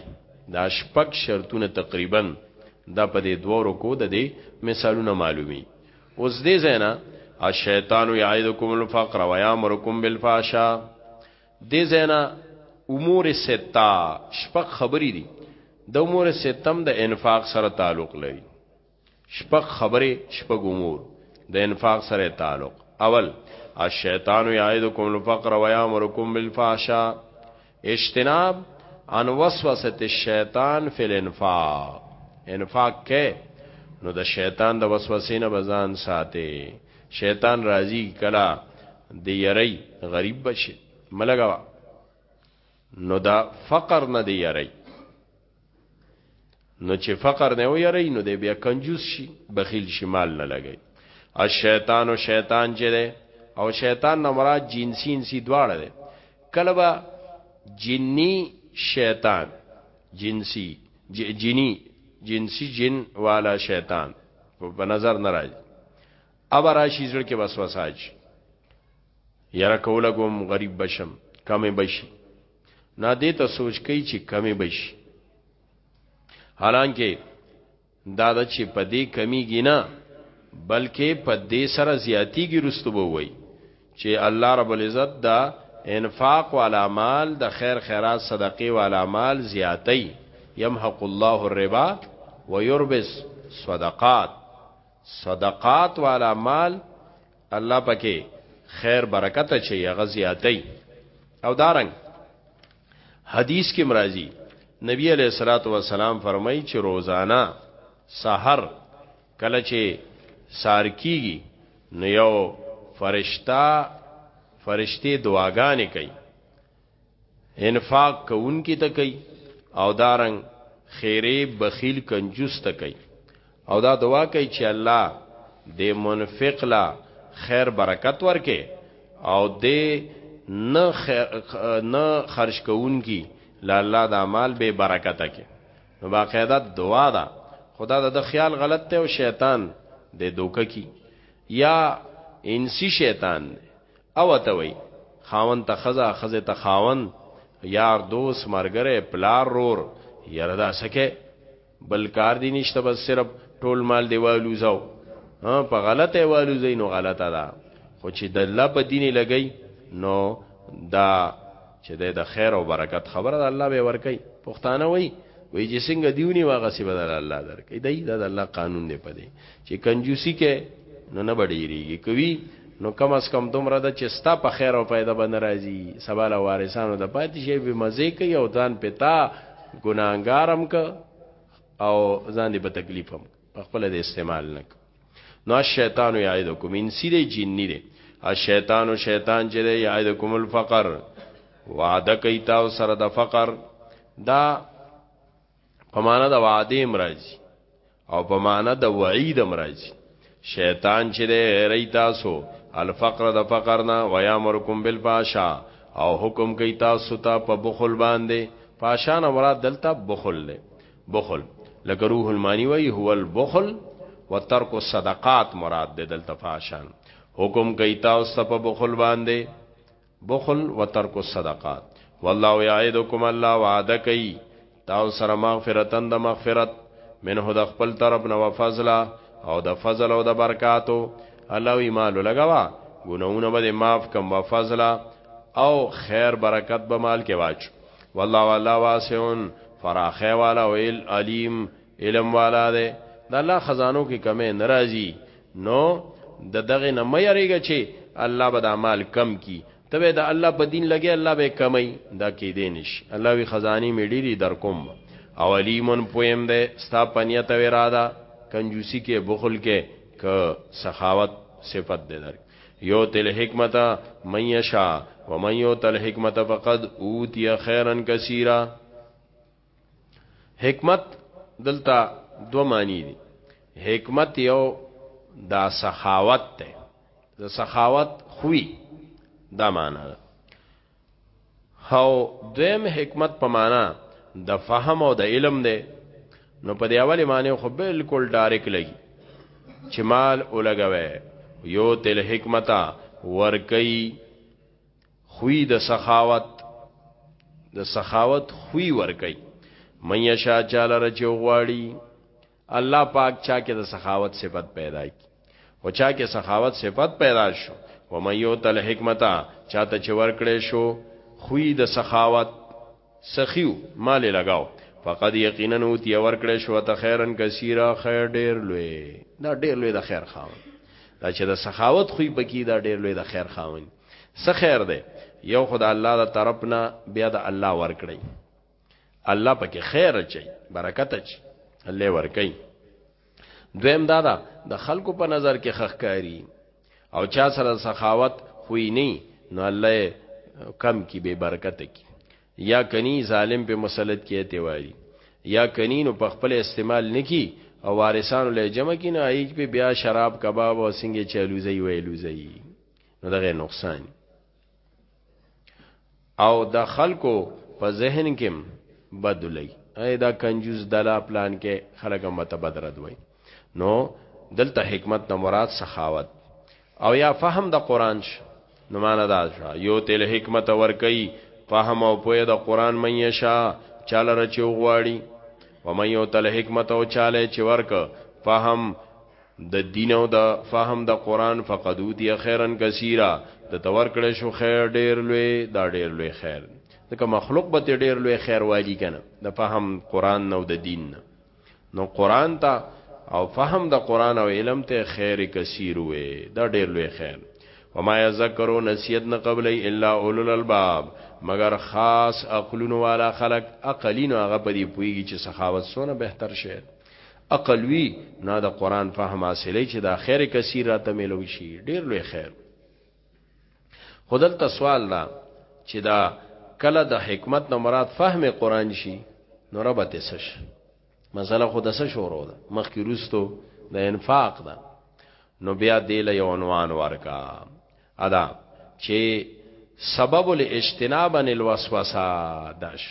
دا شپږ شرطونه تقریبا دا په دې دوه رکو د دې مثالونه معلومي اوس دې زینا الشیطان یعیدکم الفقر و یامرکم بالفحشاء دې زینا امور ستا شپږ خبرې دي د امور ستم د انفاق سره تعلق لري شپږ خبرې شپږ امور د انفاق سره تعلق اول الشیطان یعیدکم الفقر و یامرکم بالفحشاء اجتناب ان وسوسه الشیطان فی الانفاق انفاق کې نو د شیطان د وسوسې نه بزان ساتي شیطان راضی کلا دی یری غریب بشي ملګوا نو دا فقر نه دی یری نو چې فقر نه ویری نو دی بیا کنجوس شي بخیل شي مال نه لګي الشیطان او شیطان چې ده او شیطان نه مراد جنسی انسی دواړه ده کله با جنی شیطان جنسی جنی جنسی جن والا شیطان په نظر نه راځي اب راشي زړه کې وسوسه اچي یاره کوله کوم غریب بشم کمې بشي نه دې ته سوچ کوي چې کمی بشي حالانکه دا د چې په دې کمیږي نه بلکې په دې سره زیاتیږي رستبو وای چې الله رب العزت دا انفاق والا مال د خیر خیرات صدقه والا مال زیاتی یمحق الله الربا ويربس صدقات صدقات والا مال الله پکې خیر برکت چي هغه زیاتې او دارنګ حدیث کې مرাজি نبی علیہ الصلوۃ والسلام فرمایي چې روزانا سحر کله چې سار کیږي نو یو فرشتہ فرشتي دعاګانې کوي انفاق کوونکی ته کوي او دارنګ خیره بخیل کنجوس ته کوي او دا دعا کوي چې الله دې منفق لا خیر برکت ورکې او دې نه خیر نه خرج کوونکی لا الله دا مال به برکت کې نو باقاعده دعا ده خدا دا د خیال غلط ته او شیطان دې دوکه کی یا انسی شیطان او ته وایي خاوند ته ښځه، ښځې ته خاوند، یار دوست، مرګری، پلار، رور، یاره دا څه کوې بل کار دې نشته بس صرف ټول مال دی والوزاو ها په غلطه والوزي نو غلطه ده خو چې د الله په دین لګي نو دا چې د خیر او برکت خبره ده الله به ورکي پښتانه وای وای چې څنګه دیونی واغه سی بدل الله درکې دی دا د الله قانون دی پدې چې کنجوسی کې نو نه بډیریږي کوي نو کم از کم دومره ده چې ستا په خیر او پیدا به ناراضي سبا له وارثانو د پاتې شي به مزه کوي او ځان پتا ګناګارم ک او ځان دې په تکلیف هم خپل د استعمال نک نو شیطان یعیدکم انسی دی جنی دی الشیطان شیطان چې دی یعیدکم الفقر وعده کوي تاسو سره د فقر دا په معنا د وعده امراضي او په معنا د وعید امراضي شیطان چې دی ری تاسو الفقر د فقر نه ویامرکم بالفاشا او حکم کوي تاسو ته په بخل باندې فاشان مراد دلته بخل له بخل لکه روح المانی وی هو البخل وترک الصدقات مراد ده دلته فاشان حکم کوي تاسو ته په بخل باندې بخل وترک الصدقات والله يعدکم الله وعده کوي تاسو سره مغفرتن د مغفرت منه د خپل طرف نه وفضل او د فضل او د برکاتو الله وی مال لګوا ګناونه به معاف کم وفضل او خیر برکت به مال کې واچ والله والا واسعون فراخه والا او علیم علم والا ده د الله خزانو کې کمه ناراضي نو د دغه نه مه یریږه چې الله به دا مال کم کی ته به د الله په دین لګې الله به کمی دا کې دې نشي الله وی خزانی می ډیری در کوم او علیمون پویم دې ستا پنیت او اراده کنجوسی کې بخل کې ک سخاوت صفت دې در یو تل حکمت من یشا ومن یو تل حکمت فقد اوتی خیرا کثیرا حکمت دلته دو معنی دي حکمت یو دا سخاوت ته د سخاوت خوی دا معنا ده او دویم حکمت په معنا د فهم او د علم ده نو په دی اولی معنی خو بالکل ډایرک لګي چې مال اولګوي یو تل حکمتا ورکی خوی د سخاوت د سخاوت خوی ورکي من یشا چاله رچو غواړي الله پاک چا کې د سخاوت صفت پیدا کی او چا کې سخاوت صفت پیدا شو و من یو تل حکمتا چاته چې ورکړې شو خوی د سخاوت سخیو مال لگاو فقد یقینا او تی ورکړې شو ته خیرن کثیره خیر ډیر لوی دا ډیر لوی د خیر خاوند دا چې د سخاوت خوې پکې دا ډېر لوی د خیر خاوند څه خیر دی یو خو د الله د طرف نه بیا د الله ورکړي الله پکې خیر اچي برکت اچي الله ورکي دویم دا دا د خلکو په نظر کې خخکاری او چا سره سخاوت خوې نه نو الله کم کی به برکت کی یا کنی ظالم په مسلط کې اعتباری یا کنی نو په خپل استعمال نکی او وارثانو له جمع کینه ایک په بیا شراب کباب او سنگه چلوزی ویلوزی نو دغه نقصان او د خلکو په ذهن کې بدلی اې دا کنجوز دلا پلان کې خلک هم ته بدرد وای نو دلته حکمت نه مراد سخاوت او یا فهم د قران ش نو معنا دا شو یو تل حکمت ور کوي فهم او پوهه د قران مې یشا چاله رچو غواړي و مې یو تل حکمت او چاله چې ورک فهم د دین او د فهم د قران فقد اوتی خیرن کثیره د تور کړه شو خیر ډیر لوی دا ډیر لوی خیر ځکه مخلوق به ته ډیر لوی خیر والی کنه د فهم قران نو د دین نه نو قران ته او فهم د قران او علم ته خیر کثیر وې دا ډیر لوی خیر وما یذکرو نسیت نه قبلې الا اولل الباب مگر خاص عقلونو والا خلق عقلینو هغه په دې پویږي چې سخاوت سونه بهتر شي عقل وی نه د قران فهم حاصلې چې دا خیر کثیر راته ملوي شي ډیر لوی خیر خدل تسوال دا چې دا کله د حکمت نه مراد فهم قران شي نو ربته سش مسله خود سه شروع ده مخکې روستو د انفاق ده نو بیا دې له یو عنوان ورکا ادا چې سبب الاجتناب عن الوسوسه داش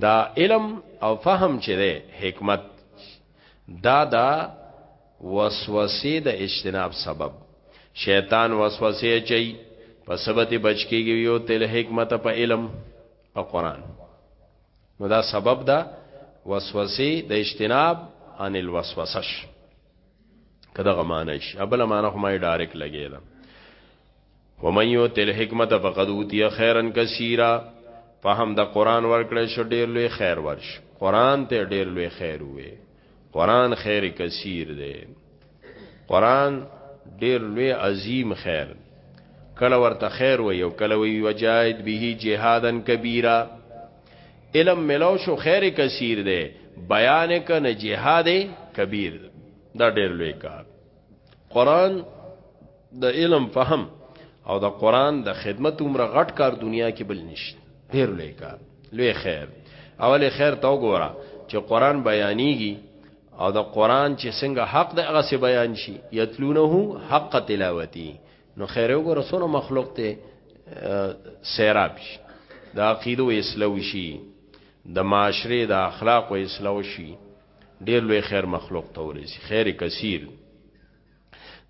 دا علم او فهم چې ده حکمت دا دا وسوسه د اجتناب سبب شیطان وسوسه چي په سبت بچ کیږي یو تل حکمت په علم په قران نو دا سبب دا وسوسه د اجتناب عن الوسوسش کداغه معنی شي ابل معنی خو ما ډایرک لګیدم ومن یوت الحکمت فقد اوتی خیرا کثیرا فهم د قران ورکړې شو ډیر لوی خیر ورش قران ته ډیر لوی خیر وې قران خیر کثیر دی قران ډیر لوی عظیم خیر کله ورته خیر وې او کله وی وجاهد به جهادن کبیره علم ملو شو خیر کثیر دی بیان کنه جهاد کبیر دا ډیر لوی کار قران د علم فهم او د قران د خدمت عمره غټ کار دنیا کې بل نشته ډیر لوی کار لوی خیر اول خیر تا وګوره چې قران بیانېږي او د قران چې څنګه حق د هغه سي بیان شي یتلونه حق تلاوتی نو خیر وګوره سونه مخلوق ته سیراب شي د عقیدو اسلو شي د معاشره د اخلاق او اسلو شي ډیر لوی خیر مخلوق ته ورسي خیر کثیر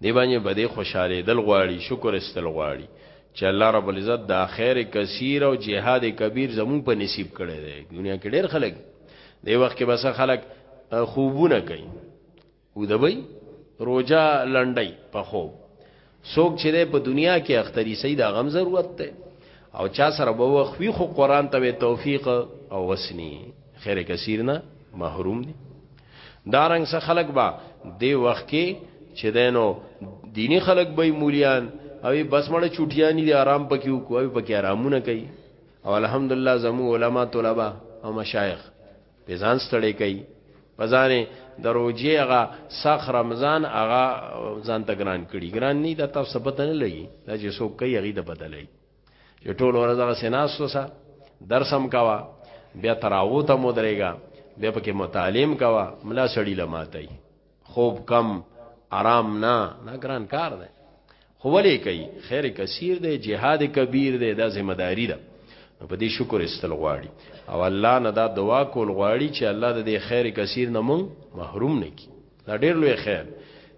دی باندې بده خوشاله دل غواړي شکر استل غواړي چې الله رب العزت دا خیر کثیر او جهاد کبیر زمون په نصیب کړي دی دنیا کې ډېر خلک دی وخت کې بس خلک خوبونه کوي او دبي روجا لنډي په خوب څوک چې په دنیا کې اختری سي دا غم ضرورت ده او چا سره به وخوي خو قران ته توفیق او وسنی خیر کثیر نه محروم دي دارنګ سه خلق با دی وخت کې چې دینو دینی خلق به مولیان او بس مړه چټیانی دی آرام پکې وکړو او پکې آرامونه کوي او الحمدلله زمو علما طلبه او مشایخ په ځان ستړي کوي په ځان دروځي هغه سخ رمضان هغه ځان ته ګران کړي ګران نه دا تاسو پته نه لګي دا چې څوک کوي هغه د بدلای چې ټول ورځ هغه سناستو سا درسم کوا بیا تراو ته مدرېګا بیا پکې متعلم کوا ملا سړی لماتای خوب کم آرام نه نه ګران کار دی خو ولې کوي خیر کثیر دی جهاد کبیر دی دا ذمہ داری ده دا په دې شکر استل غواړي او الله نه دا دعا کول غواړي چې الله د دې خیر کثیر نه مونږ محروم نه کی دا ډیر لوی خیر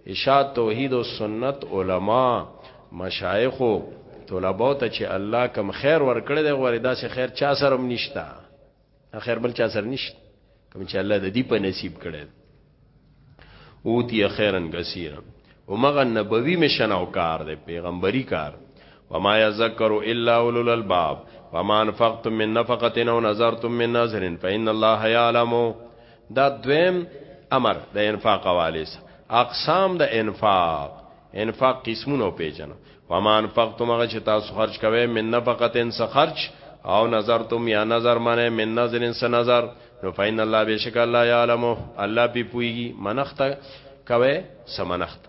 اشاعت توحید او سنت علما مشایخ او طلباو ته چې الله کم خیر ورکړي دی غوړي دا سه خیر چا سره هم نشتا خیر بل چا سره نشته کوم چې الله د دې په نصیب کړي اوتی خیرن کثیر ومغه نبوی مشن او کار دی پیغمبري کار وما يذكر الا اولو الباب وما انفقتم من نفقه او نذرتم من نذر فان الله يعلم دا دویم امر د انفاق حواله سره اقسام د انفاق انفاق قسمونه پیژنه وما انفقتم هغه چې تاسو خرج کوئ من نفقتن څخه خرج او نظرتم یا نظر منه من نظرن څخه نظر نو فین الله بشک الله یعلمو الله به پویږي منخت کوي سمنخت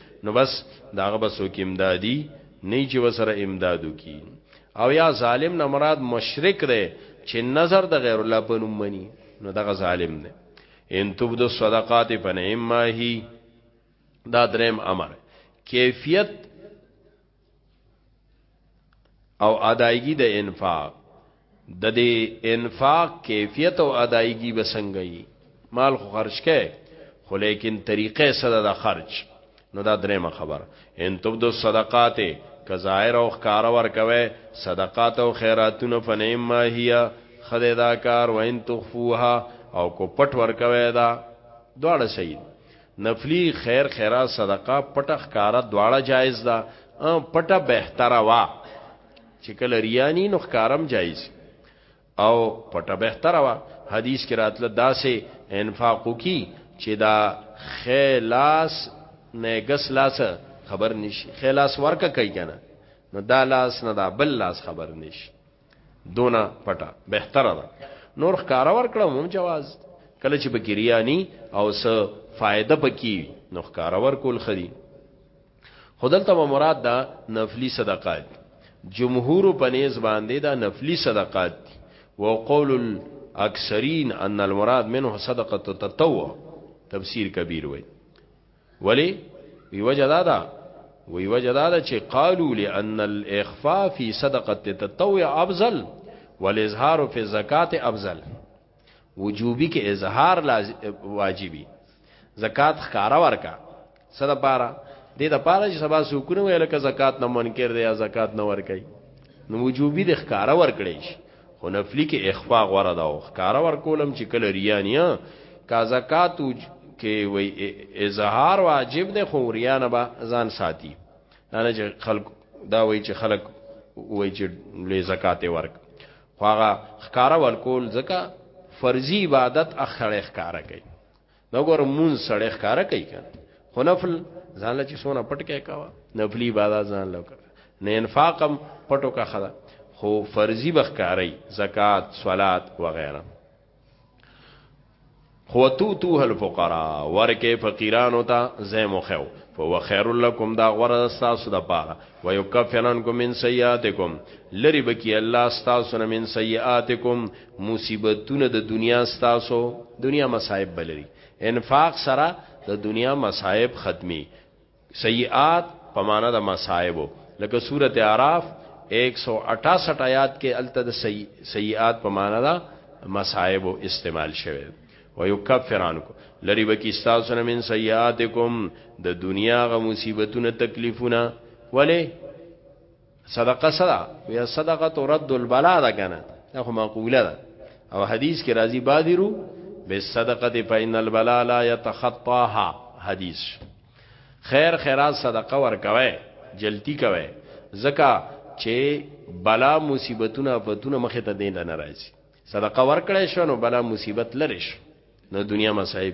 نو بس د هغه به څوک امدادي نه چې وسره امداد وکي او یا ظالم نه مراد مشرک دی چې نظر د غیر الله په نوم مني نو دغه ظالم دی ان تبدو الصدقات فنعم ما هی دا دریم امر کیفیت او ادایګي د انفاق د دې انفاق کیفیت او ادایګي بسنګي مال خو خرج کړي خو لیکن طریقې سره د خرج نو دا درېمه خبر ان تبدو صدقات کظاهر او خکار ور کوي صدقات او خیراتونه فنیم ما هيا خدای دا کار وین تخفوها او کو پټ ور کوي دا دواړه صحیح نفلی خیر خیرات صدقه پټه ښکاره دواړه جایز ده پټه بهتره وا چې کله ریانی نو ښکارم جایز او پټه بهتره وا حدیث کې راتله داسې انفاق کی چې دا خلاص نګس لاس خبر نشي خلاص ورکه کوي کنه نو دا لاس نه دا بل لاس خبر نشي دونه پټه بهتره ده نور ښکارا ورکړه هم جواز کله چې بکریانی او س فائدہ پکې نو ښکارا ورکول خدي خدلته مراد دا نفلی صدقات جمهور په نيز باندې دا نفلی صدقات دي وقول الاکثرین ان المراد منه صدقه التطوع تفسیر کبیر وای ولی وی وجه دا دا وی وجه دا دا چې قالو لأن الاخفاء فی صدقه تتطوع افضل والاظهار فی الزکات افضل وجوبی کې اظهار واجبی زکات خکارا ورکا صدا پارا دې د پاره چې سبا سوکونه ویل ک زکات نه منکر دی یا زکات نه ورکي نو وجوبي د ښکارا ورکړي شي خو نفلی کې اخفا غوره ده او ښکاره ورکولم چې کله ریا نیا کا زکات کې وی اظهار واجب ده خو ریا نه به ځان ساتي دا نه چې خلک دا وی چې خلک وی چې لې زکات ورک خو هغه ښکاره ورکول ځکه فرضي عبادت اخړې ښکاره کوي نو ګور مون سړی ښکارا کوي کنه خو نفل ځان له چې سونه پټ کې کاوه نفلی عبادت ځان له کړ نه انفاقم پټو کا خدا خو فرضي بخکاری زکات صلات وغیرہ خو تو تو هل فقرا ورکه فقیرانو ته زمو خو فهو خیر لکم دا غره تاسو د پاره و یکفرنکم من سیئاتکم لری بکی الله تاسو نه من سیئاتکم مصیبتونه د دنیا ستاسو دنیا مصائب بلری انفاق سره د دنیا مصائب ختمي سیئات په معنا د مصائب لکه سوره اعراف 168 آیات کې الته د سیئات په معنا د مصائب استعمال شوی ويكفرانكم لری بکی تاسو نه من سیئاتکم د دنیا غ مصیبتونه تکلیفونه ولی صدقه صدا وی صدقه ترد البلا ده کنه دا خو معقوله ده او حدیث کې راځي بادرو بالصدقه فإن البلاء لا يتخطاها حدیث خیر خیرات صدقه ورکوي جلتی کوي زکا چې بلا مصیبتونه افتونه مخه ته دین نه راځي صدقه ورکړې شو نو بلا مصیبت لریش نو دنیا مصايب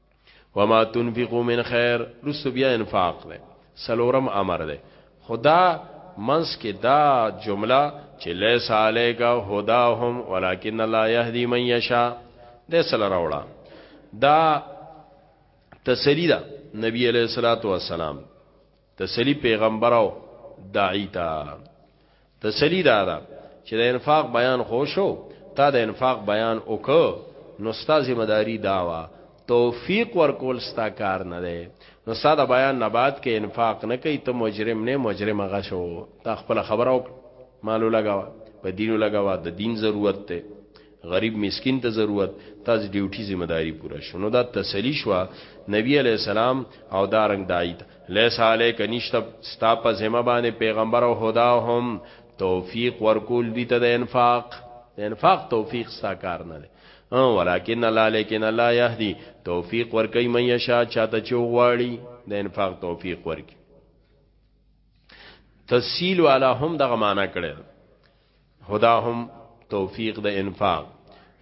وما تنفقو من خیر رسو بیا انفاق ده سلورم امر ده خدا منس کې دا جمله چې لیس علیکا هداهم ولکن الله یهدی من یشا د سره راوړه دا تسلی ده نبی علیہ الصلوۃ والسلام تسلی پیغمبر او داعی ته تسلی دادا چې د انفاق بیان خو شو تا د انفاق بیان وکړو نو ستا ذمہ داری داوا توفیق ورکول ستا کار نه دی نو ساده بیان نه بعد کې انفاق نه کوي ته مجرم نه مجرم هغه شو تا خپل خبره وک مالو لگاوا په دینو لگاوا د دین ضرورت ته غریب مسکین ته ضرورت تاسو ډیوټی ذمه داری پوره شو نو دا تسلی شو نبی علی السلام او دا رنگ دایت لیس علیک نشتا ستا په ذمه باندې پیغمبر او هدا هم توفیق ورکول دی ته د انفاق د انفاق توفیق ستا کار نه دی ولکن الله لیکن الله یهدی توفیق ورکي مې یشا چاته چوغواړي د انفاق توفیق ورکي تسهیل والا هم دغه معنا کړی خدا هم توفیق د انفاق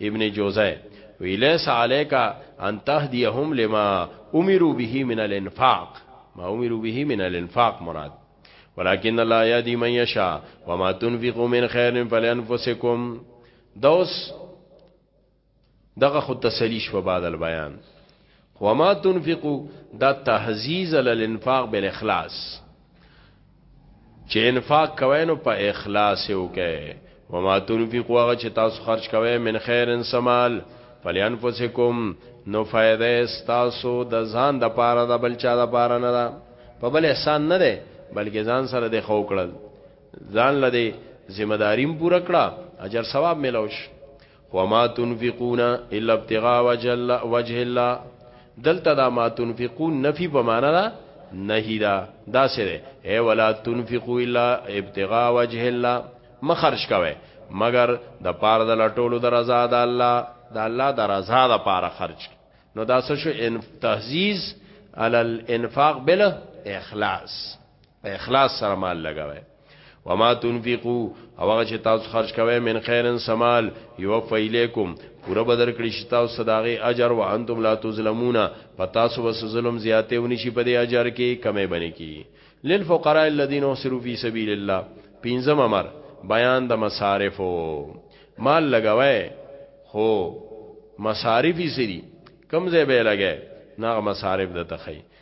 ابن جوزه ویلیس علیکا ان تهدیهم لما امروا به من الانفاق ما امروا به من الانفاق مراد ولكن الله يهدي من يشاء وما تنفقوا من خير فلانفسكم دوس دغه خود تسلی شو بعد البیان وما تنفقوا دا تهزیز للانفاق بالاخلاص چې انفاق کوي نو په اخلاص یو کوي وما تنفقوا هغه چې تاسو خرج کوي من خیر سمال فلینفسکم نو فائدې تاسو د ځان د پاره د بل چا د پاره نه ده په بل احسان نه ده بلکې ځان سره د خو کړل ځان لدی ذمہ داریم پوره کړه اجر ثواب ملوش وما تنفقون الا ابتغاء وجه الله دلته دا ما تنفقون نفي په معنا ده نهي دا دا سره اي ولا تنفقوا الا ابتغاء وجه الله مخرج کوي مگر د پاره د لټولو د رضا د الله د الله د رضا د پاره خرج نو دا څه شو ان تهزیز علی الانفاق بل اخلاص په اخلاص سره مال لګوي وما تنفقو او هغه چې تاسو خرج کوئ من خیرن سمال یو فیلیکم پورا بدر کړی چې تاسو صداغي اجر و انتم لا تظلمون پتا سو وس ظلم زیاته ونی شي په دې اجر کې کمې بنې کی للفقراء الذين احصروا في سبيل الله پنځم امر بیان د مصارف مال لګوي خو مصارف یې سری کم ځای به لګي نه مصارف د تخی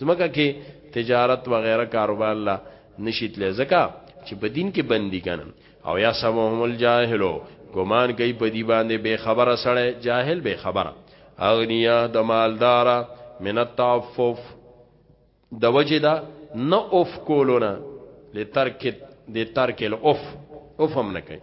ځمکه کې تجارت وغیره کاروبار لا نشي تللی ځکه چې په دین کې بندي کنه او یا سمهم الجاهلو ګمان کوي په دې باندې به خبره سره جاهل به خبره اغنیا د مالدارا من التعفف د وجه دا نه اوف کولونه لترک د ترک الاف اوف هم نه کوي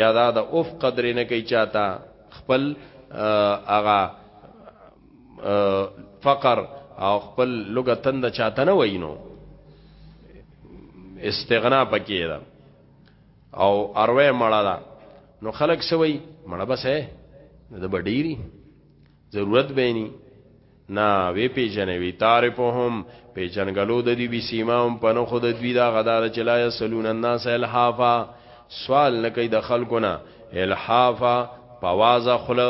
یا دا د اوف قدر نه کوي چاته خپل اغا فقر او خپل لغتن د چاته نه وینو استغنا پکې ده او اروه مړه ده نو خلق سوي مړه بس ہے د بډيري ضرورت بینی نه وی پیژنې وی تعرفهم پیژنګلو د دوی بسیماهم په نخو د دوی دا غدار چې لا یسلون الناس الحافا سوال نه کوي د خلکونه الحافا په وازه خله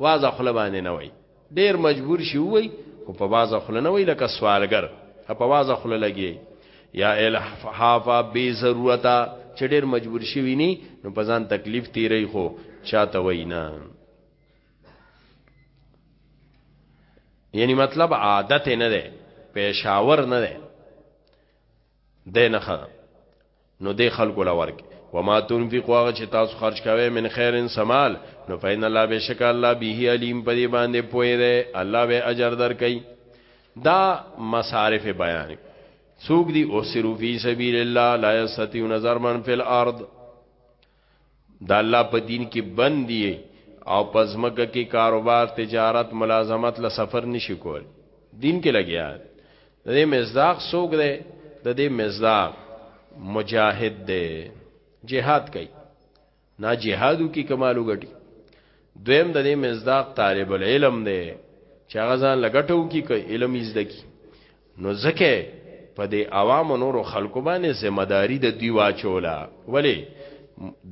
وازه خله باندې نه وای ډیر مجبور شي وای خو په وازه خله نه وای لکه سوالګر په وازه خله لګي یا الحافا بی ضرورتا چې ډیر مجبور شي ویني نو په ځان تکلیف تیری خو چاته وای نه یعنی مطلب عادت نه ده پیشاور نه ده دینه خدا نو دی خلکو لور کې وما تنفقوا هغه چې تاسو خرج کوئ من خیرن سمال نو فین الله بشک الله به علیم په دې باندې پوهه ده الله به اجر درکړي دا مصارف بیان سوق دی او صرف فی سبیل الله لا یستیون نظر من فی الارض د الله په دین کې بند دی او پزمکه کې کاروبار تجارت ملازمت له سفر نشي کول دین کې لګیا د دې مزداق سوګ دی د دې مزداق مجاهد دی جهاد کوي نا جهادو کې کمال وګټي دویم د دې مزداق طالب العلم دی چې هغه ځان لګټو کې کوي علم یې زده کی نو ځکه په دې عوامو نورو خلکو باندې ذمہ داری د دوی واچوله ولی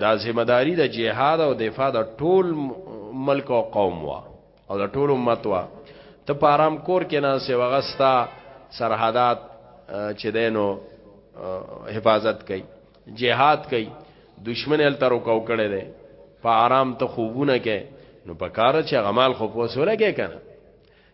دا ذمہ داری د جهاد او دفاع د ټول ملک او قوم وا او د ټول امت وا ته په آرام کور کې نه سي وغستا سرحدات چې دینو حفاظت کوي جهاد کوي دشمن ال تر کو کړي دي په آرام ته خوبونه کوي نو په کار چې غمال خو پوسوله کې کنه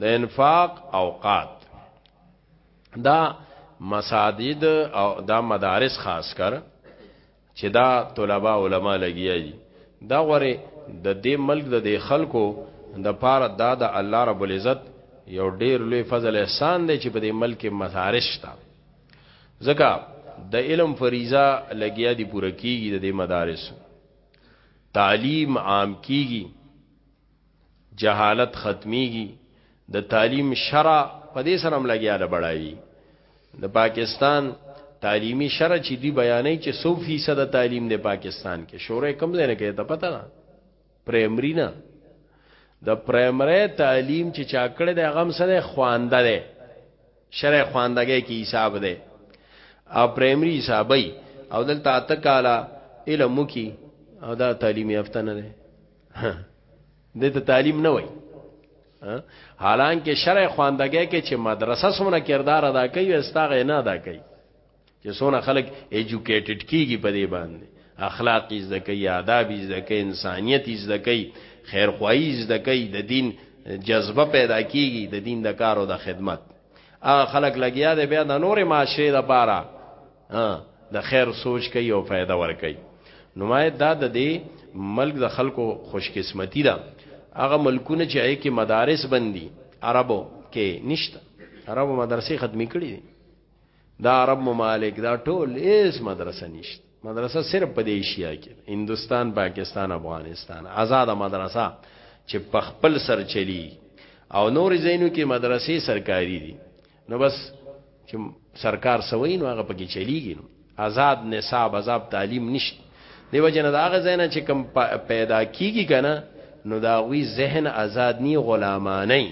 د انفاق اوقات دا مساجد او دا مدارس خاص کر چې دا طلبه علما لګیا دي دا غره د دې ملک د دې خلکو د پاره دا د الله رب العزت یو ډیر لوی فضل احسان دی چې په دې ملک مدارس شته ځکه د علم فریضه لګیا دي پوره کیږي د دې مدارس تعلیم عام کیږي جهالت ختميږي د تعلیم شرع په دې سره هم لګیا ده بڑاوي د پاکستان تعلیمی شرع چې دی بیانې چې 100% تعلیم د پاکستان کې شورې کم ځای نه کوي ته پته ده پرایمری نه د پرایمری تعلیم چې چا کړی د غم سره خوانده ده شرع خواندګۍ کې حساب ده او پرایمری حسابي او دلته اته کاله علم کی او دا تعلیم یافته نه ده دې ته تعلیم نه وای حالانکه شرع خواندګۍ کې چې مدرسه سونه کردار ادا کوي استاغه نه ادا کوي چې سونه خلک ایجوکیټډ کیږي په دې باندې اخلاق یې زده کوي آداب یې زده کوي انسانیت یې زده کوي خیر خوایي یې زده کوي د دین جذبه پیدا کیږي د دین د کار او د خدمت هغه خلک لګیا دی بیا د نور معاشره لپاره ها د خیر سوچ کوي او فائدہ ور کوي نو ما دا د دې ملک د خلکو خوش قسمتي ده هغه ملکونه چې هي کې مدارس بندي عربو کې نشته عربو مدرسې ختمي کړې دي دا عرب ممالک دا ټول هیڅ مدرسه نشته مدرسه صرف په ایشیا کې هندستان پاکستان افغانستان آزاد مدرسه چې په خپل سر چلی او نور زینو کې مدرسې سرکاري دي نو بس چې سرکار سوي نو هغه پکې چلیږي نو آزاد نصاب عذاب تعلیم نشته دیو جن دا هغه زینه چې کم پیدا کیږي کنه نو دا وی ذهن آزاد نی غلامانی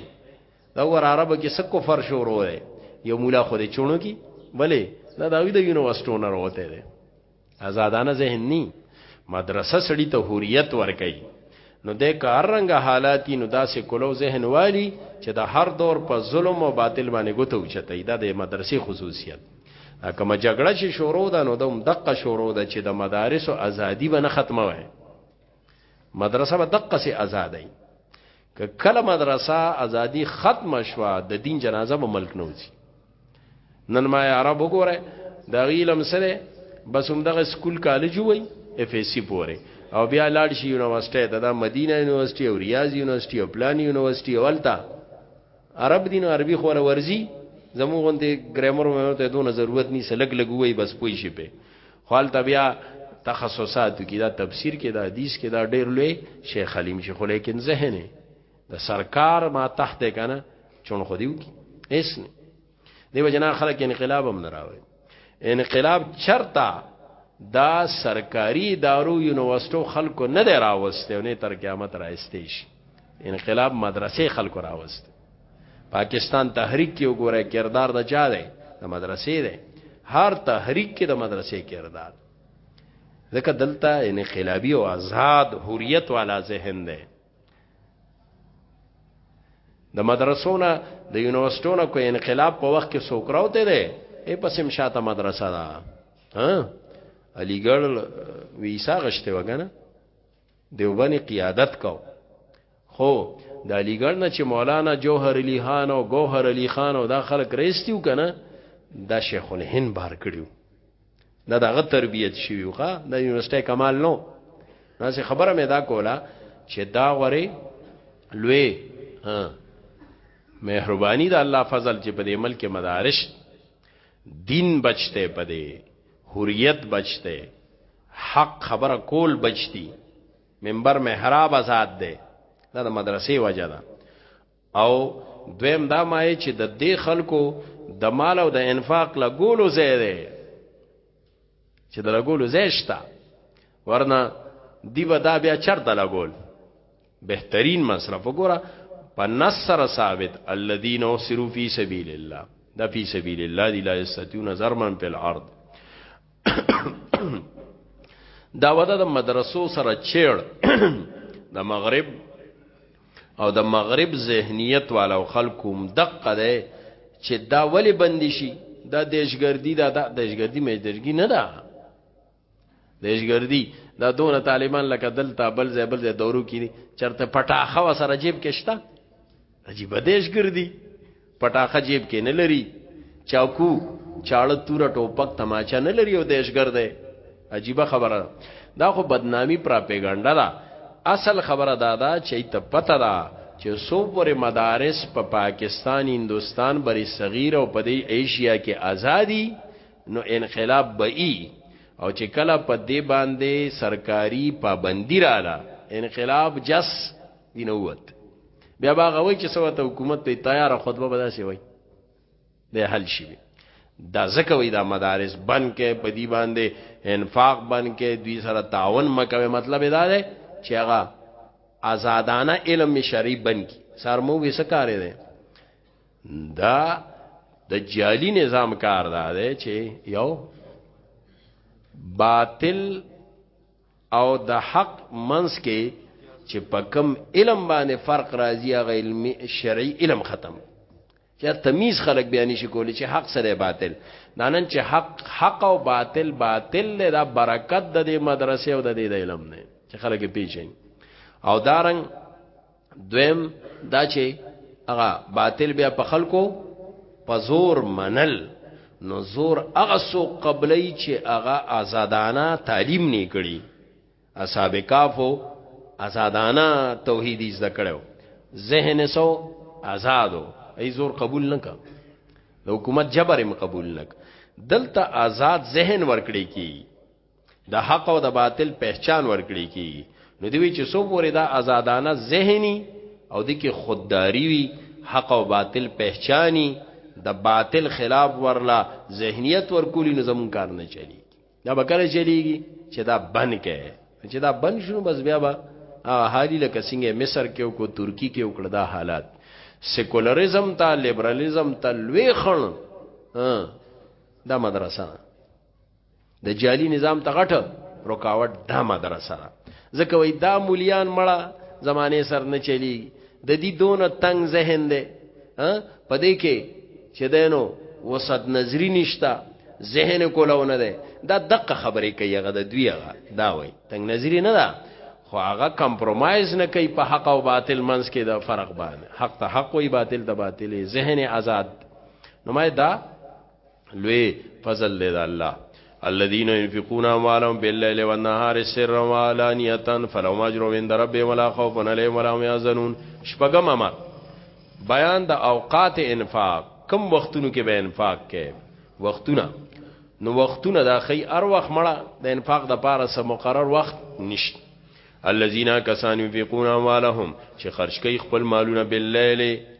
دا ور عرب کې څه کفر شروع دی یو مولا خو دې چونو کی بلې دا دا وی د یونیورسټو نه راوته دی آزادانه ذهن ني مدرسه سړی ته حریت ورکي نو د کار رنګ حالاتي نو داسې کولو ذهن والی چې د هر دور په ظلم او باطل باندې ګوتو چته دا د مدرسې خصوصیت کوم جګړه چې شروع ده نو د دقه شروع ده چې د مدارس او ازادي به نه ختمه وي مدرسه به دقه سي آزادای ک کله مدرسه ازادي ختم شوه د دین جنازه به ملک نه وځي نن ما عرب وګوره د علم سره بس هم دغه سکول کالج وای اف ای سی پوره او بیا لاړ شي یونیورسيټي ته دا مدینه یونیورسيټي او ریاض یونیورسيټي او پلان یونیورسيټي ولته عرب دین عربي خو ورزي زمو غونته ګرامر مې ته دونه ضرورت نه سلګ لګوي بس پوي شي په خپل طبيعه تخصصات کې دا تفسیر کې دا حدیث کې دا ډېر لوی شیخ حلیم شیخ لیکن ذهن د سرکار ما تحت کنه چون خو دیو کی اس نه دیو جنا خلک انقلاب هم نه راوي انقلاب چرتا دا سرکاري ادارو یونیورسيټو خلکو نه دی راوسته نه تر قیامت راستې شي انقلاب مدرسې خلکو راوسته پاکستان تحریک کې وګوره کردار د چا دی د مدرسې دی هر تحریک کې د مدرسې کردار ځکه دلته انقلابي او آزاد حریت والا ذهن دی د مدرسونه د یونیورسيټونو کو انقلاب په وخت کې سوکراو ته ده ای پس هم شاته مدرسه ده ها علیګړ ویسا غشته وګنه دیوبانی قیادت کو خو د علیګړ نه چې مولانا جوهر علی خان او گوهر علی خان او دا خلک رئیستیو کنه دا شیخ الهند بار کړیو دا دغه تربیت شوی وخه د یونیورسيټي کمال نو نو څه خبره مې دا کوله چې دا غوري لوی مهرباني د الله فضل چې په دې ملک مدارس دین بچته په دې حریت بچته حق خبره کول بچتی منبر محراب آزاد ده دا د مدرسې وجه ده او دویم دا مایه چې د دې خلکو د مال او د انفاق لګولو ځای دی چې د لګولو ځای شته ورنه دی به دا بیا چرته لګول بهترین مصرف وګوره په نصر ثابت الذين اسروا في سبيل الله دا فی سبیل الله دی لا یستیون زرمن په الارض دا ودا د مدرسو سره چیړ د مغرب او د مغرب ذهنیت والو خلکو دقه ده چې دا ولی بندي شي دا دیشګردی دا دا دیشګردی مې درګی نه ده دیشګردی دا دون طالبان لکه دلته بل ځای بل ځای دورو کړي چرته پټاخه وسره جیب کې شته عجیب دیش ګرځي پټاخه جیب کې نه لري چاکو چاړه تور ټوپک تماچا نه لري او دیشګر دی عجیب خبره دا خو بدنامي پراپګاندا ده اصل خبره دا ده چې ته پته ده چې سو پر مدارس په پا پاکستان هندستان بری صغیر او په دې ایشیا کې ازادي نو انقلاب به ای او چې کله په دې باندې سرکاري پابندی رااله انقلاب جس دینه ووت بیا باغه وای چې سوته حکومت ته تیار خطبه به داسې وای د حل شي دا زکه وای دا مدارس بند کې په دی باندې انفاق بند کې دوی سره تعاون مکوي مطلب دا دی چې هغه آزادانه علم شرعي بند کی سرمو وسکارې ده دا د جعلی نظام کار دا دی چې یو باطل او د حق منس کې چې په کم علم باندې فرق راځي هغه علم شرعي علم ختم چې تمیز خلق بیان شي کولی چې حق سره باطل نانن چې حق حق او باطل باطل له دا برکت د دې مدرسې او د دې علم نه چې خلک پیژني او دارنګ دویم دا چې هغه باطل بیا په خلکو په زور منل نو زور هغه سو قبلې چې هغه آزادانه تعلیم نه کړي اصحاب کافو آزادانه توحیدی زده کړو ذهن سو آزادو ای زور قبول نه کړ د حکومت جبر هم قبول نک دلته آزاد ذهن ورکړي کی د حق او د باطل پہچان ورکړي کی نو دوی چې سو پورې دا آزادانه ذهني او د کې خودداری وي حق او باطل پہچانی د باطل خلاف ورلا ذهنیت ورکولی نو زمون کار نه چلی دا به کله چلیږي چې دا بن کې چې دا بن شنو بس بیا به حالی لکه څنګه مصر کې او کو ترکی کې وکړه دا حالات سیکولریزم ته لیبرالیزم ته لوی خړ دا مدرسه د جعلی نظام ته غټه رکاوټ دا مدرسه را ځکه وای دا مولیان مړه زمانه سر نه چلی د دې دون تنگ ذهن دی په دې کې چې دینو وسط نظری نشتا ذهن کولونه ده دا دقه خبرې کوي هغه د دوی هغه دا وای تنگ نظری نه ده خو هغه کمپرمایز نه کوي په حق او باطل منځ کې د فرق باندې حق ته حق وي باطل ته باطل ذهن آزاد نو ما دا لوی فضل دی د الله الذين ينفقون اموالهم بالليل والنهار سرا وعلانيه فلهم اجر عند ربهم ولا خوف عليهم ولا هم يحزنون شپږم امر بیان د اوقات انفاق کم وختونو کې به انفاق کې وختونه نو وختونه دا خی ار وخت مړه د انفاق د پاره سم مقرر وخت نشته الذين كسانوا ينفقون اموالهم چې خرج کوي خپل مالونه بالليل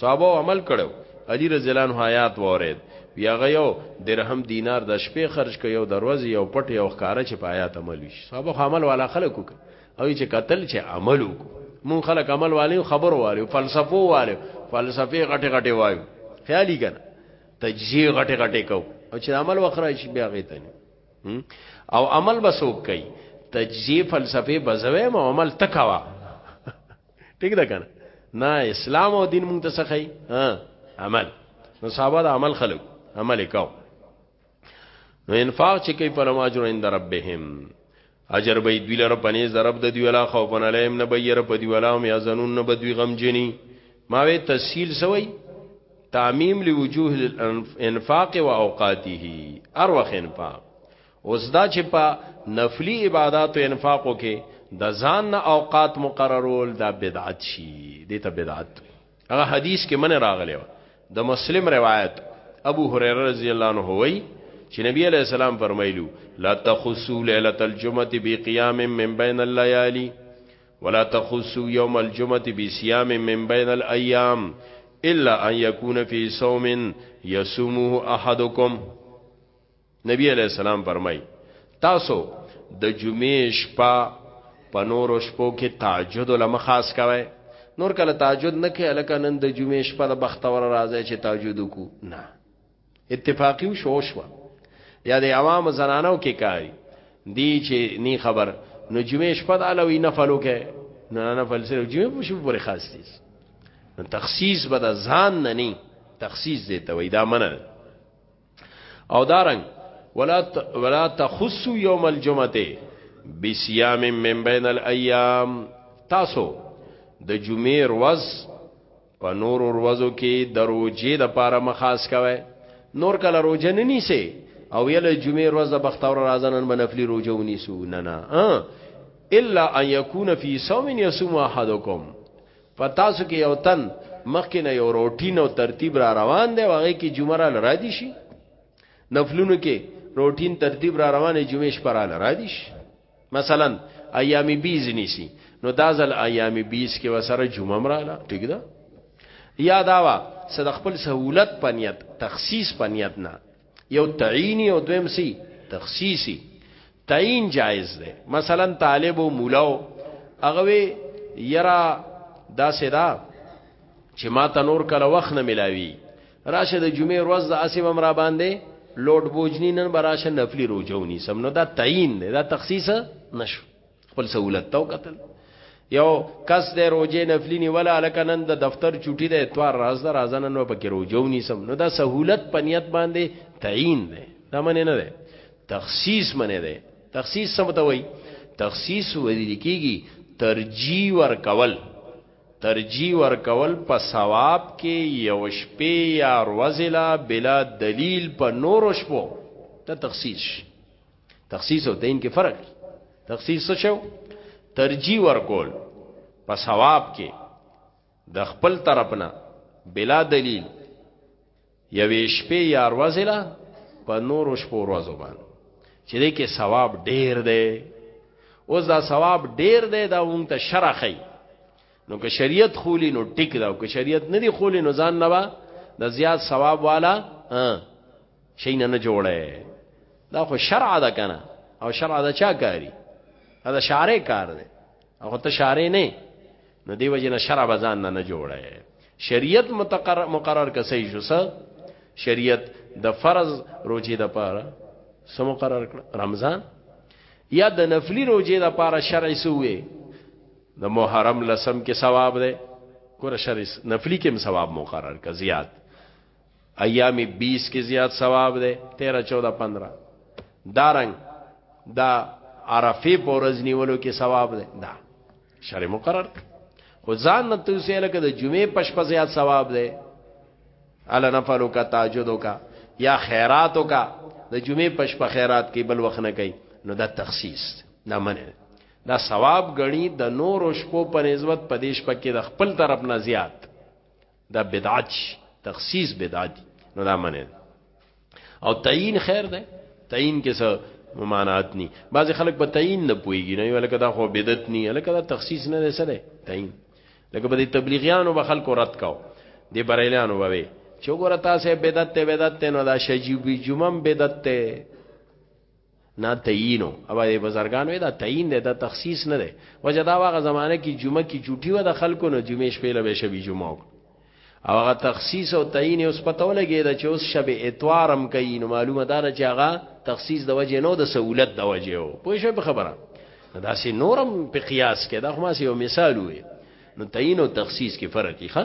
صحابه عمل کړو علی رضی الله عنه آیات وورید بیا غيو درهم دینار د شپې خرج کړ یو دروازه یو پټ یو ښکارا چې په آیات عمل وش صحابه عمل والا خلکو ک او چې قتل چې عمل وکړو مون خلک عمل والي خبر والي فلسفو والي فلسفي غټه غټه وایو خیالي کنه تجزیه غټه غټه کو او چې عمل وخره شي بیا غیته او عمل بسوک کوي تجزیه فلسفه بزوي مو عمل تکوا ټیک ده کنه نه اسلام او دین مونږ ته سخی ها عمل نو صحابه د عمل خلق عمل کاو نو انفاق چې کوي فلم اجر عند ربهم اجر به دوی لره پنې ضرب د دوی ولا خوف علیهم نه بیر په دوی ولا هم یزنون نه بدوی غم جنی ما وی تسهیل سوی تعمیم لوجوه الانفاق و اوقاته اروخ انفاق اوس دا چې په نفلی عبادت او انفاقو کې د ځان نه اوقات مقررول دا بدعت شي دې ته بدعت هغه حدیث کې من راغلی و د مسلم روایت ابو هريره رضی الله عنه وی چې نبی علیہ السلام فرمایلو لا تخصو ليله الجمعه بقيام من بين الليالي ولا تخصو يوم الجمعه بصيام من بين الايام الا ان يكون في صوم يصومه احدكم نبی علیہ السلام فرمای تاسو د جمعې شپه په نورو شپو کې تهجد لمه خاص کوي نور کله تهجد نه کوي لکه نن د جمعې شپه د بختور راځي چې تهجد کو نه اتفاقی او شو شو یا د عوام زنانو کې کاری دی چې نی خبر نو جمعې شپه د علوی نفلو کې نه نفل سره جمعې په شپه پورې خاص دي نو تخصیص به د ځان نه نه تخصیص دی ته وای دا مننه او دارنګ ولا ولا تخص يوم الجمعه بصيام من بين الايام تاسو د جمعې ورځ په نور ورځو کې د روزې د پاره مخاص کوي نور کله روزه نه نیسي او یله جمعې ورځ د بختور راځنن بنفلی روزه ونیسو نه نه الا ان یکون فی صوم یصوم احدکم په تاسو کې یو تن مخکې نه یو روټین او ترتیب را روان دی هغه کې جمعه را لرا دي شي نفلونو کې روټین ترتیب را روانه جمعه شپه را لرا دي شي مثلا ایام بیز نیسی نو دازل ایام بیز کې وسره جمعه مراله ټیک ده یا داوا صد خپل سہولت پنیت تخصیص پنیت نه یو تعینی او دویم سی تخصیصی تعین جایز ده مثلا طالب او مولاو هغه یرا دا سدا چې ما ته نور کله وخت نه ملاوي راشه د جمعې ورځ د اسیم امر باندې لوډ بوجنی نن براشه نفلی روجونی سم نو دا تعین ده دا تخصیص نشو خپل سہولت تو قتل یو کس د روزې نفلی نیولا لکه نن د دفتر چټي د اتوار راز در ازنه نو پکې روزو نیسم نو دا سہولت پنیت باندې تعین ده دا منه نه ده تخصیص منه ده تخصیص سم ته وای تخصیص ویل کیږي ترجیح ور کول ترجیح ور کول په ثواب کې یو شپې یا ورځلا بلا دلیل په نور شپو ته تخصیص تخصیص او تعین کې فرق دی تخصیص څه شو ترجیح ورکول په ثواب کې د خپل طرفنا بلا دلیل یوې شپې یا ورځې لا په نورو شپو ورځو باندې چې دې کې ثواب ډیر دی اوس دا ثواب ډیر دی دا مونږ ته شرخی نو که شریعت خولی نو ټیک دا او که شریعت نه دی خولی نو ځان نه با د زیات ثواب والا شي نه نه جوړه دا خو شرع ده کنه او شرع ده چا کاری دا شارع کار ده او ته شارع نه نو دیو جن شرع بزان نه نه جوړه شریعت متقرر مقرر کسي شو سر شریعت د فرض روزي د پاره سم مقرر کړ رمضان یا د نفلی روزي د پاره شرع سوې د محرم لسم کې ثواب ده ګور شرع نفلی کې هم ثواب مقرر ک زیات ایام 20 کې زیات ثواب ده 13 14 15 دارنګ دا عرفه پورز نیولو کې ثواب ده دا شر مقرر خو ځان نه توسه لکه د جمعې پښپ زیات ثواب ده الا نفلو کا تاجدو کا یا خیراتو کا د جمعې پښپ خیرات کې بل وخت نه کوي نو دا تخصیص نه منه دا ثواب غني د نور شپو په نسبت پدیش پکې د خپل طرف نه زیات دا بدعت شي تخصیص بدعت نو دا منه او تعین خیر ده تعین کې څه ممانعات ني بعض خلک په تعین نه پويږي نه ولکه دا خو بدعت ني ولکه دا تخصیص نه ده سره تعین لکه په دې تبلیغیانو به خلکو رد کاو دې بریلیانو به چې وګوره تاسو بدعت ته بدعت ته نو دا شجیبی جمعم بدعت ته نه تعین و او د بزرګانو یې دا تعین دی دا تخصیص نه دی وجه دا واغه زمانه کې جمعه کې چوټي و د خلکو نه جمعې شپې له به شبي جمعه وک او هغه تخصیص او تعین اوس پته ولګی دا چې اوس شب اتوارم کوي نو معلومه ده چې هغه تخصیص د وجه نو د سہولت د وجه او پوه شو په خبره دا سي نورم په قیاس کې دا خو ما سي یو مثال وي نو تعین او تخصیص کې فرق دی ښه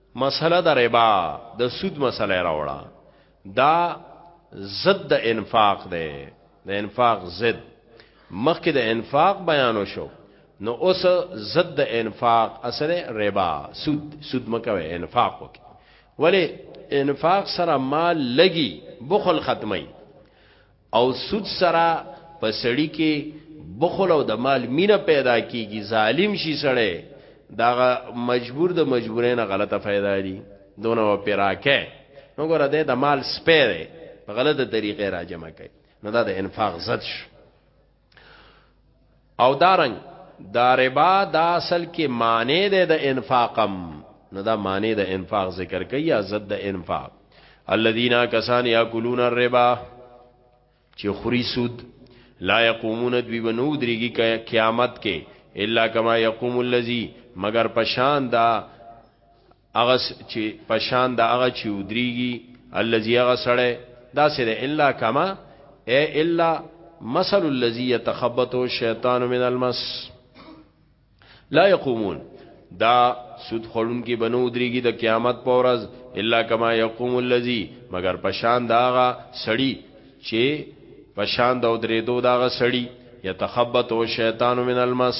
مسله د ربا د سود مسله راوړه دا ضد د انفاق ده د انفاق ضد مخکې د انفاق بیانو شو نو اوس ضد د انفاق اصله ربا سود سود مکوي انفاق وکي ولی انفاق سره مال لګي بخل ختمي او سود سره په سړی کی بخل او د مال مینه پیدا کیږي ظالم شي سړی دا مجبور د مجبورۍ نه غلطه فائدہ دي دونه و پیراکه نو ګره ده د مال سپیره په غلطه طریقې را جمع کوي نو دا د انفاق زد شو او دارنګ دا ربا دا اصل کې معنی ده د انفاقم نو دا معنی د انفاق ذکر کوي یا زد د انفاق الذين كسان ياكلون الربا چې خوري سود لا يقومون دوی بنو دريږي قیامت کې الا كما يقوم الذي مگر پشان دا هغه چې پشان د هغه چې ودریږي الذي هغه سړی دا سره الا کما اي الا مثل الذي يتخبطه الشيطان من المس لا يقومون دا سود خورون کې بنو دريږي د قیامت په ورځ الا کما يقوم الذي مگر پشان داغه سړی چې پشان د درې دو داغه سړی يتخبط او شیطان من المس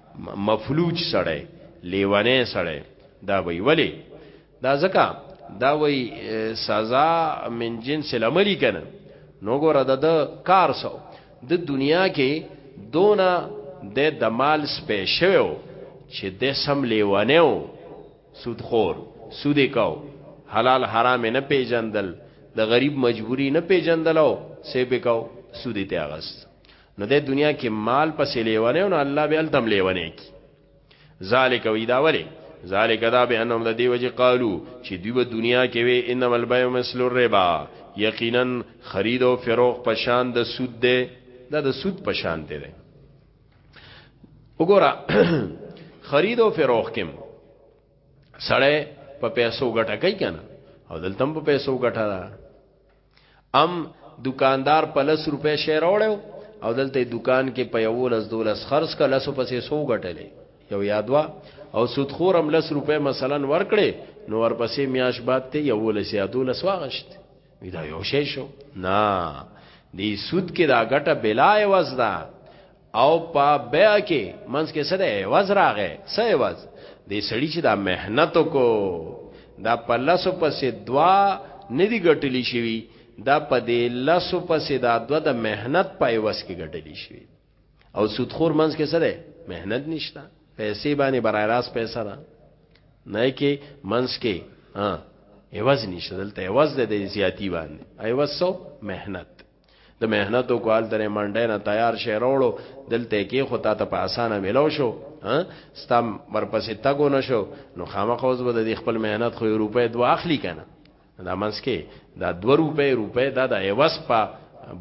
مفلوج سړی لیوانه سړی دا وی ولی دا ځکه دا وی سزا من جنس العمل کنه نو ګوره د کار سو د دنیا کې دونه د د مال سپېښو چې د سم لیوانه و سودخور سود کاو حلال حرام نه پیجندل د غریب مجبوری نه پیجندلو سه بکاو سود ته اغست نو د دنیا کې مال پسې لیونه او الله به التم لیونه کی ذالک وی دا ولی ذالک دا به انهم د دی وجه قالو چې دوی په دنیا کې وی انما البيع مثل الربا یقینا خرید او فروخت پشان د سود ده دا د سود پشان ده وګوره خرید او فروخت کې سړی په پیسو ګټه کوي کنه او دلته په پیسو ګټه ده ام دکاندار په لس روپې شی راوړو او دلته دکان کې په یو لس دولس خرڅ کړه لسو پسې سو غټلې یو یادوا او سودخورم لس روپې مثلا ورکړې نو ورپسې میاش باد ته یو لس یا دولس واغشت وی دا یو شی شو نه دی سود کې دا غټه بلا عوض ده او په بیا کې منځ کې سره ایواز راغې سه ایواز دې سړی چې دا مهنت کو دا په لاسو پسې دوا ندی ګټلی شوی دا په دې لاسو پسې دا دوا د مهنت په ایواز کې ګټلی شوی او سودخور منځ کې سره مهنت نشتا پیسې باندې برای راست پیسې را نه کې منځ کې ها ایواز نشته دلته ایواز د زیاتی باندې ایواز سو مهنت د مهنت او کال درې منډه نه تیار شې وروړو دلته کې خو تا ته په اسانه ملو شو ها ستم ورپسې تګو نشو نو خامخ اوس به د خپل مهنت خو روپې دوا اخلي کنه دا منس کې دا 2 روپې روپې دا د ایواس په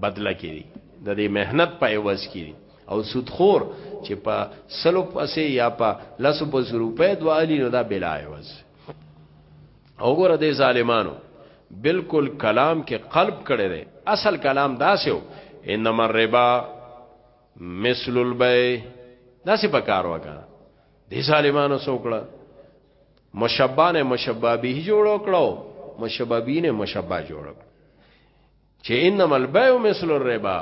بدله کې دي د دې مهنت په ایواس کې دي او سودخور چې په سلو پسې یا په لاسو په روپې دوا الی نو دا بلا ایواس او ګوره دې ظالمانو بالکل کلام کې قلب کړي دي اصل کلام داسې و انما الربا مثل البيع داسې پکار وکا دې ظالمانو سوکړه مشبانه مشبابه جوړو کړو مشبابینه مشبا جوړو چې انما البيع مثل الربا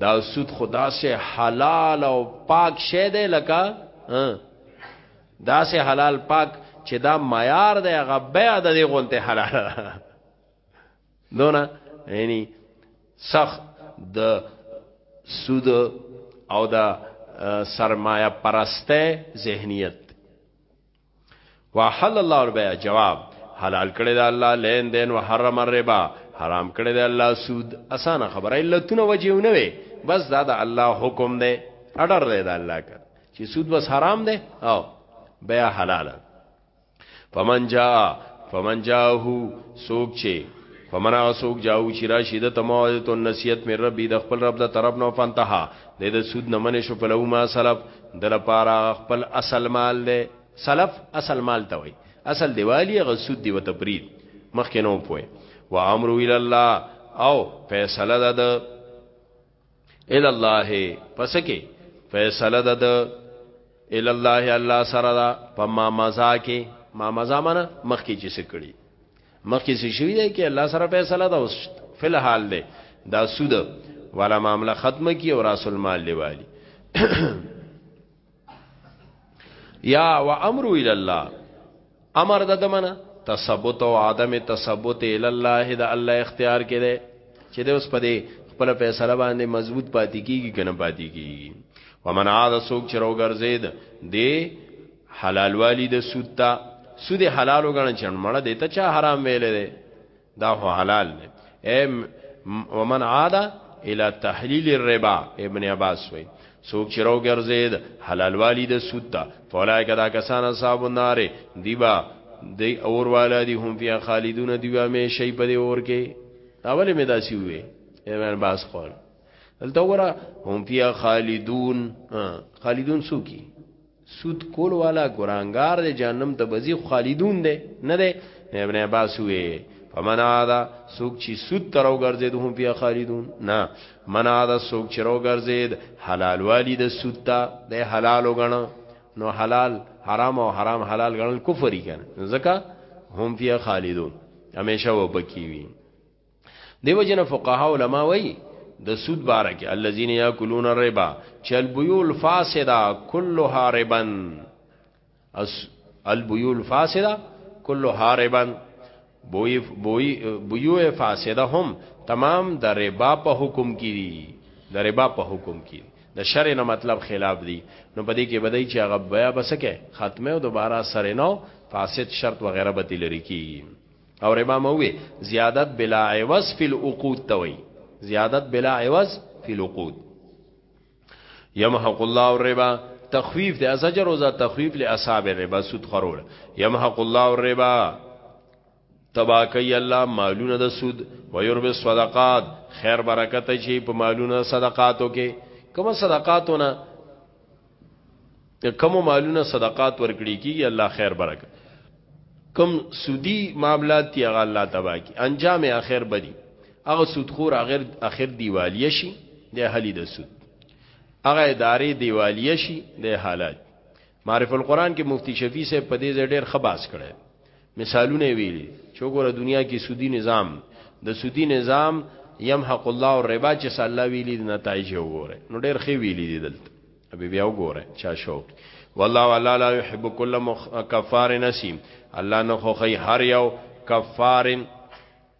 دا سود خدا سے حلال او پاک شه دی لکه دا سے حلال پاک چې دا معیار دی هغه بیا د دې غونته حلال دونه یعنی سخ د سود او د سرمایه پرسته ذهنیت وحل الله البيع جواب حلال کړی دا الله لین دین او حرم الربا حرام کړی دا الله سود اسانه خبره علتونه وجهونه وي بس دا د الله حکم دی اډر دی دا الله کړ چې سود بس حرام دی او بیا حلال فمن جا فمن جاءه سوق چی فمن سوق جاءو چې راشد ته موعده النسیت من ربی د خپل رب د طرف نو فنتها دی د سود نه منې شو فلو ما سلف د لپاره خپل اصل مال دی سلف اصل مال ته وای اصل دیوالی غ سود دی وته پرید مخکې نو پوي و امر الى الله او فیصله ده د الى الله پس کې فیصله ده د الى الله الله سره ده په ما مزا کې ما مزا منه مخکې چې سکړي مخکې څه شوی دی کې الله سره فیصله ده اوس فل حال دی دا سود والا معاملہ ختم کی او راس المال لیوالی یا و امر الى الله امر د دمنه تثبت او عدم تثبت الى الله د الله اختیار کړي چې د اوس په دې خپل فیصله باندې مضبوط پاتې کیږي کنه پاتې کیږي ومن عاد سوق چروګرزید دی حلال والی د سود ته سود حلال وګڼل چې مړه دی ته چا حرام ویلې دی دا هو حلال دی ام ومن عاد الى تحلیل الربا ابن عباس وی سوک چې رو ګرځید حلال والی د سود ته فولای کدا کسان اصحاب النار دیبا دی اور والا دی هم فی خالدون دی می شی په دی اور کې اول می داسی وی ابن عباس خور دلته وره هم فی خالدون خالدون سوکی سود کول والا ګرانګار دی جهنم ته بزی خالدون دی نه دی ابن عباس وی فمنا دا سوک چی سود تر او ګرځید هم بیا خالدون نه منا دا سوک چر او ګرځید حلال والی د سود ته د حلال وګڼو نو حلال حرام او حرام حلال ګڼل کفر یې کنه ځکه هم بیا خالدون همیشه وبکی وی دیو جن فقها علما وای د سود بار کې الذين ياكلون الربا چل بيول فاسده كلها ربا اس البيول فاسده كلها ربا بوی بوی بيو فاسده هم تمام د ربا په حکم کې دي د ربا په حکم کې د شر نه مطلب خلاف دي نو په دې کې بدای چې هغه بیا بسکه ختمه او دوباره سره نو فاسد شرط وغیرہ به تلری کی او ربا موي زیادت بلا عوض فی العقود توي زیادت بلا عوض فی العقود یمحق الله الربا تخفیف د زجر او ز تخفیف له اصحاب الربا سود خرول یمحق الله الربا تبا کوي الله مالونه د سود و يرب الصدقات خیر برکت شي په مالونه صدقاتو کې کوم صدقاتونه ته کوم مالونه صدقات ورکړي کیږي الله خیر برکت کم سودی معاملات تی هغه الله تبا کی انجام اخر بدی هغه سودخور اخر اخر دیوالیه شي د اهلی د سود هغه ادارې دیوالیه شي د حالات معرف القرآن کې مفتی شفیع صاحب په دې ځای ډېر خباس کړي مثالونه ویلي چې وګوره دنیا کې سودی نظام د سودی نظام یمحق الله الربا چې صلی الله ویلي د نتایج وګوره نو ډېر ښه ویلي دي دلته ابي بیا وګوره چا شوق والله والا لا يحب كل مخ... کفار نسیم الله نه خوخی هر یو کفار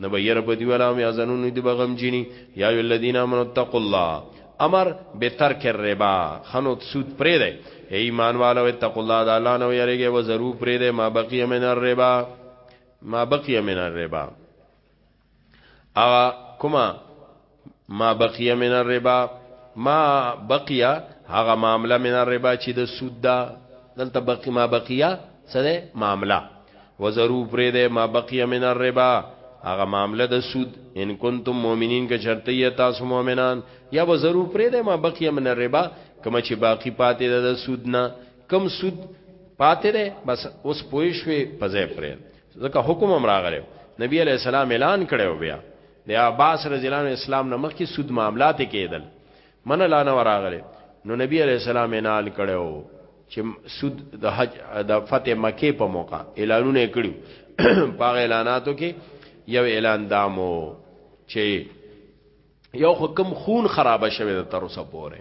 نه به يره بدی ولا هم يازنون دی به غمجنی یا ایو الذین آمنوا اتقوا الله امر به ترک الربا خنوت سود پرې دی ایمان والو اتقوا الله د الله نو یریږي و ضرور پرې دی ما بقی من الربا ما بقی من الربا اغه کومه ما بقیه من الربا ما بقیه هغه معامله من الربا چې د سود ده دلته بقی ما بقیه څه ده معامله وزرو پرې ده ما بقیه من الربا هغه معامله د سود ان کنتم مؤمنین که شرط یې تاسو مؤمنان یا به ضرور پرې ده ما بقیه من الربا کما چې باقی پاتې ده د سود نه کم سود پاتې ده بس اوس پوي شوي پځې پرې ځکه حکم هم راغلی نبی علی السلام اعلان کړو بیا د عباس رضی الله عنه اسلام نه مخکې سود معاملات کېدل من لا نه راغله نو نبی علیہ السلام اعلان کړو چې سود د حج د فتح مکه په موقع اعلانونه کړو پاغه اعلاناتو کې یو اعلان دامو چې یو حکم خون خراب شوه د تر اوسه پورې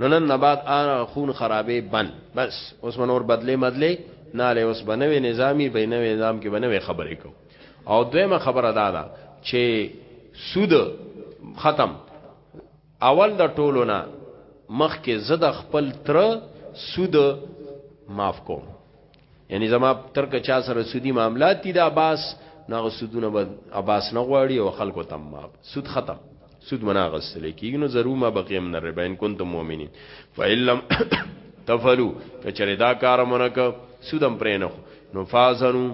نو نن نبات آن خون خرابې بند بس اوس منور بدلې مدلې نه له اوس بنوي نظامی بینوي نظام کې بنوي خبرې کو او دویمه خبره دا ده چې سود ختم اول د ټولو نه مخکې زه د خپل تر سود معاف کوم یعنی زما تر که چا سره سودی معاملات دي د عباس ناغه سودونه به عباس نه غواړي او خلکو تم ما سود ختم سود منا غسل کیږي نو ضرور ما بقیم نه ربا ان کنتم مؤمنین فإلم تفلو کچره دا کار منک سودم پرې نه نو فازنو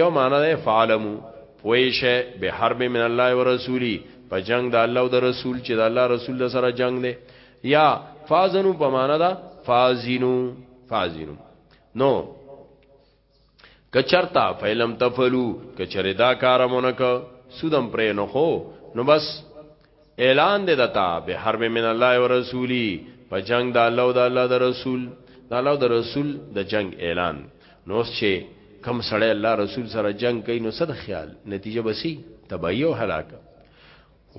یو معنا ده فعلمو پویشه به حرب من الله و رسولی په جنگ د الله او د رسول چې د الله رسول د سره جنگ دی یا فازنو په معنا ده فازینو فازینو نو کچرتا فیلم تفلو کچری دا کارمونه ک سودم پرې نو خو نو بس اعلان دې دتا به حرب من الله و رسولی په جنگ د الله او د الله د رسول د الله او د رسول د جنگ اعلان نو چې کم سړی الله رسول سره جنگ کوي نو صد خیال نتیجه بسی تبعی او هلاک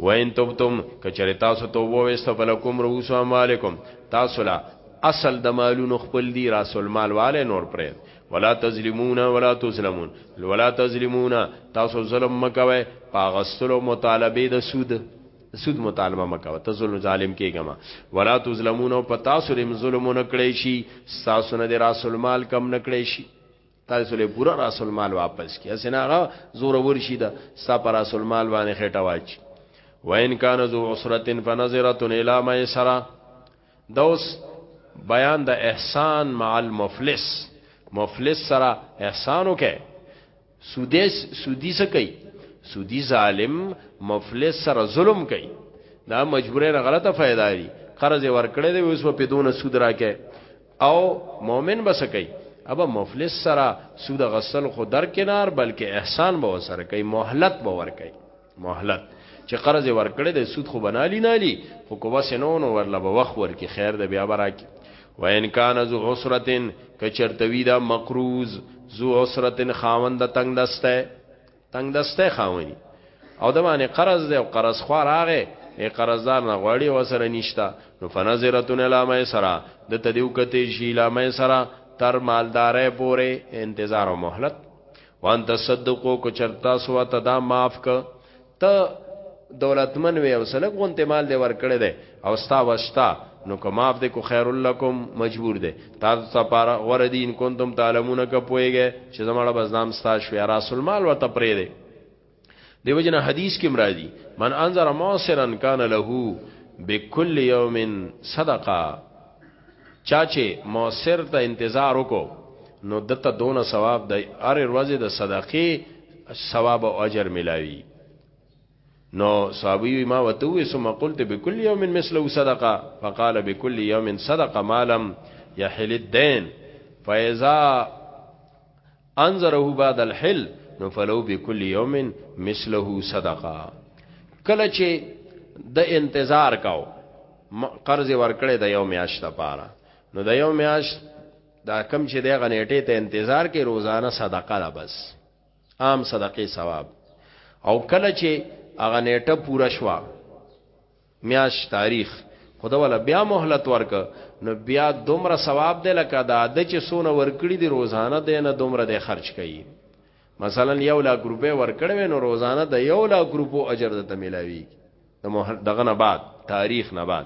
وین توبتم کچری تاسو توبه وست فلکم رؤوس اموالکم تاسو لا اصل د مالونو خپل دی راس المال والے نور پرې ولا تظلمون ولا تظلمون ولا تظلمون تاسو ظلم مکوي پاغستلو مطالبه د سود سود مطالبه مکوه ته ظلم ظالم کېګما ولا تظلمون او پتا سره ظلم نکړې شي تاسو نه د راس المال کم نکړې شي تاسو له پورا راس المال واپس کی اسناغه زور ورشي دا ستا پر راس المال باندې خټه واچي وان کان ذو عسره فنظره الى ما يسرا دوس بیان د احسان مع المفلس مفلس سره احسان وکي سودی سودی سکی سودی ظالم مفلس سره ظلم کوي دا مجبورې نه غلطه فائدہ لري قرض ورکړې دی اوس په دونه سود راکې او مؤمن بس کوي ابا مفلس سره سود غسل خو در کنار بلکې احسان به وسره کوي مهلت به ور کوي مهلت چې قرض ور کړی د سود خو بنالي نه لي خو کو بس نو نو ورله به وخت ور کې خیر د بیا براکي و ان کان ذو عسرتن کچرتوی دا مقروز ذو عسرتن خاوند تنگ دسته تنګ دسته خاوني او د باندې قرض دی او قرض خو راغې ای قرضدار نه غواړي وسره نشتا نو فنظرتون علامه سرا د تدیو کته شی علامه سرا تر مالدارې پورې انتظار او مهلت وان تصدقو کو چرتا سو ته دا معاف ک ته دولتمن وي او سلګ غونته مال دی ورکړي دی او ستا وستا نو که معاف دې کو خیر لکم مجبور دې تاسو ته پاره غوړه دین کوم تعلمون ک پويږي چې زمړه بزنام ستا شو یا رسول مال وته پرې دې دیو جن حدیث کې مرادي من انذر موسرن کان له بكل يوم صدقه چاچه موسر ته انتظار وکړو نو دته دونه ثواب د اره ورځې د صدقې ثواب او اجر ملاوي نو صحابي وي ما وته وي ثم قلت بكل يوم مثله صدقه فقال بكل يوم صدقه ما لم يحل الدين فاذا انظره بعد الحل نو فلو بكل يوم مثله صدقه کله چې د انتظار کاو قرض ورکړې د یو میاشت لپاره نو د یو میاشت دا کم چې د غنیټې ته انتظار کې روزانه صدقه ده بس عام صدقه ثواب او کله چې هغه نیټه پوره شوه میاش تاریخ خدا ولا بیا مهلت ورک نو بیا دومره ثواب دی لکه دا د چې سونه ورکړي دی روزانه دی نه دومره دی خرج کړي مثلا یو لا ګروپه ورکړې نو روزانه د یو لا ګروپو اجر د تملاوي د دغه نه بعد تاریخ نه بعد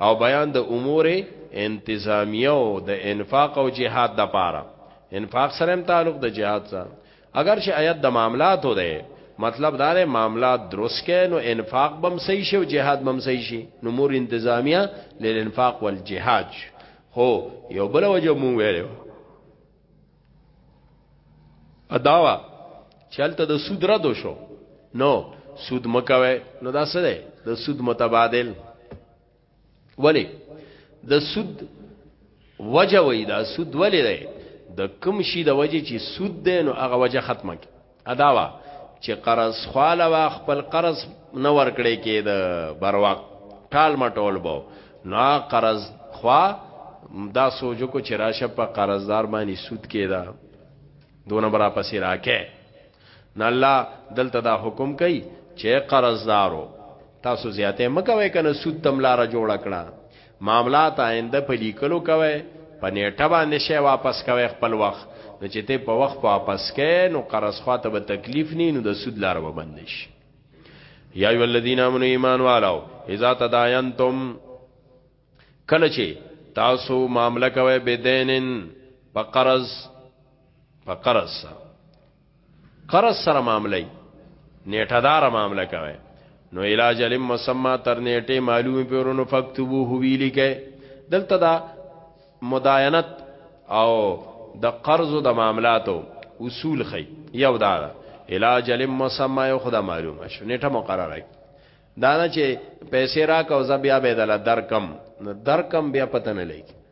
او بیان د امور انتظامیه او د انفاق او جهاد د پاره انفاق سره هم تعلق د جهاد سره اگر چې آیت د معاملات و ده مطلب دا دی معاملات درست کړي نو انفاق بم صحیح شي او جهاد بم صحیح شي نو مور انتظامیه للانفاق والجهاد هو یو بل وجه مو ویلو اداوا چلته د سود را دو شو نو سود مکوي نو دا څه دی د سود متبادل ولی د سود وجه وای دا سود ولی دی د کم شي د وجه چې سود دی نو هغه وجه ختمه کی اداوا چې قرض خواله وا خپل قرض نه ورکړي کې د برواق ټال مټول بو نو قرض خوا دا سوجو کو چې راشه په قرضدار باندې سود کې دا دونه برا پسې راکې نه الله دلته دا حکم کوي چې قرضدارو تاسو زیاته مکوې کنه سود تم لار جوړ کړه معاملات آینده په لیکلو کوي په نیټه باندې شی واپس کوي خپل وخت نو چې ته په وخت واپس کې نو قرض خواته به تکلیف نه نو د سود لار به بند شي یا ای الذین امنوا ایمان والو اذا تداینتم کله چې تاسو معاملې کوي بدینن په قرض په قرض سره قرض سره معاملې نیټه دار معاملې کوي نو علاج علم مسما تر نیټه معلومه پیورونو فکتبو هوی لیکه دلته دا مداینت او د قرض د معاملاتو اصول خي یو دا علاج علم مسما یو خدا معلومه شو نیټه مقرره دا نه چې پیسې راکاو زبیا به دل درکم درکم بیا پته نه لګي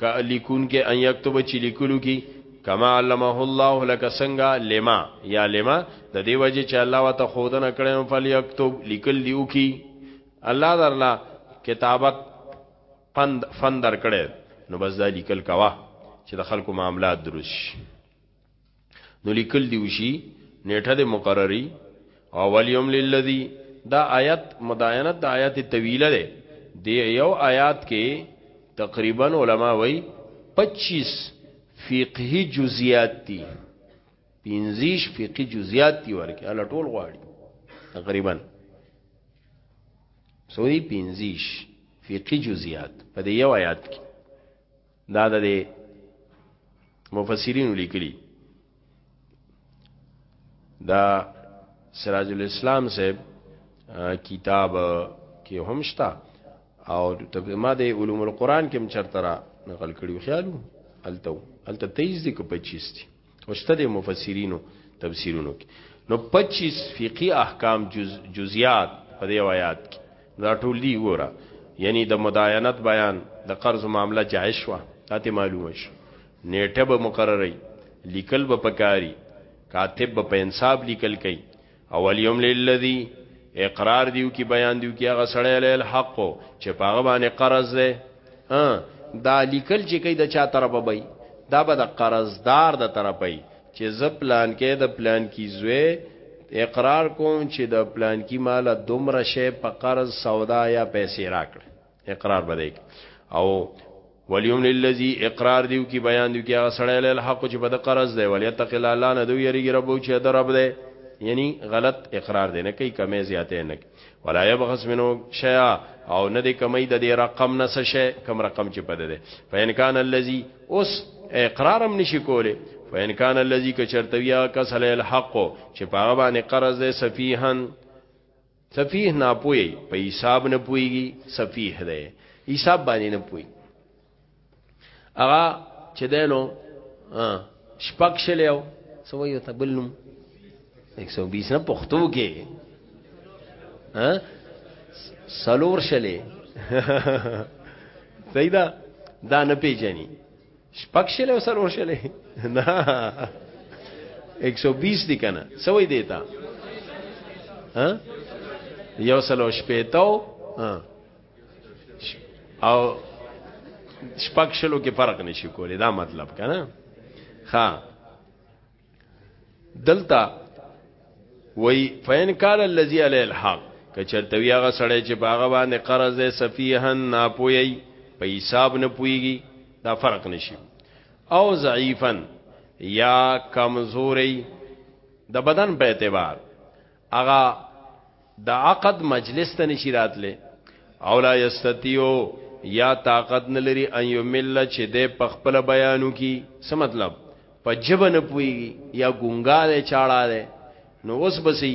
که لیکون کې ان یکتب چې لیکلو کې کما علمه الله لك سنگا لما یا لما د دې وجه چې الله وته خودنه کړم فل یکتب لیکل دیو کی الله درلا کتابت پند فندر کړي نو بس دا لیکل کوا چې د خلکو معاملات درست شي نو لیکل دی وشي نیټه د مقرری او ولیوم للذي دا آیت مداینت د آیت طویله ده دی یو آیات کې تقریبا علما وای 25 فقهي جزئیات دي 25 فقهي جزئیات دي ورکه ال ټول غواړي تقریبا سوی 25 فقهي جزئیات په دې یو آیات کې دا د مفسرین لیکلی دا سراج الاسلام صاحب کتاب کې هم شتا او ما د علوم القرآن کې هم چرته را نقل کړیو خیالو التو الته 23 دی که 25 دی او شته د مفسرینو تفسیرونو کې نو 25 فقهي احکام جز جزئیات په دې آیات کې دا ټول دی ګوره یعنی د مداینت بیان د قرض معاملہ جائز شو تاته معلومه شي نیټه به مقرري لیکل به پکاري کاتب به په انصاف لیکل کوي اول یوم للذی اقرار دیو کی بیان دیو کی هغه سړی له الحق چې پاغه باندې قرض ده ها دا لیکل چې کای د چا طرف به دا به د قرضدار د طرفه چې ز پلان کې د پلان کی زوی اقرار کوم چې د پلان کی مال دومره شی په قرض سودا یا پیسې راکړ اقرار بده او ولیم للذی اقرار دیو کی بیان دیو کی هغه سړی له حق چې بده قرض دی ولی تقل الله نه دوی یریږي رب چې در رب دی یعنی غلط اقرار دی نه کوي کمې زیاتې نه ولا یبخس منو شیا او نه دی کمې د دې رقم نه څه شی کم رقم چې بده دی فین کان الذی اوس اقرارم نشي کوله فین کان الذی کچرتویا کسل الحق چې پاغه باندې قرض دی سفیهن سفیه ناپوهی په حساب نه پوهیږي سفیه دی حساب باندې نه پوهی هغه چې دینو شپک شلیو سو یو تبلم 120 نه پښتو کې ها سلور شلې سیدا دا نه پیژني شپږ شل او سلور شل نه 120 دی کنه سوې دیتا ها یو سلو شپېتو او شپږ شلو کې فرق نشي کولی دا مطلب کنه ها دلته وای فین کال الذی علی الحق کچرته وی هغه سړی چې باغ باندې قرض ده سفیهن ناپوی په حساب نه پویږي دا فرق نشي او ضعیفن یا کمزوری د بدن په اعتبار هغه د عقد مجلس ته نشی راتله او لا یستتیو یا طاقت نه لري ان یو مل چې د پخپل بیانو کی څه مطلب په جبن پوي یا ګونګا ده چاړه ده نو اوس بسی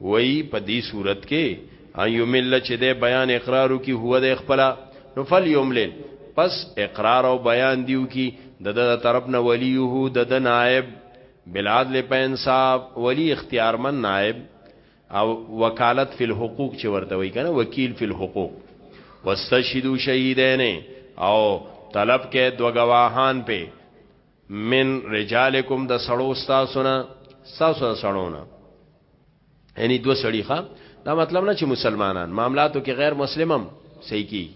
وای په دې صورت کې ان یو مل چې د بیان اقرارو کی هو د خپل نو فل یوملل پس اقرار او بیان دیو کی د د طرف نه ولیه د د نائب بلاد لپاره انصاف ولی اختیارمن نائب او وکالت فی الحقوق چې ورته وایي کنه وکیل فی الحقوق واستشهدوا شهیدین او طلب کې دو گواهان په من رجالکم د سړو استاسونه استاسو سړونه یعنی دو سړی ښا دا مطلب نه چې مسلمانان معاملاتو کې غیر مسلمم صحیح کی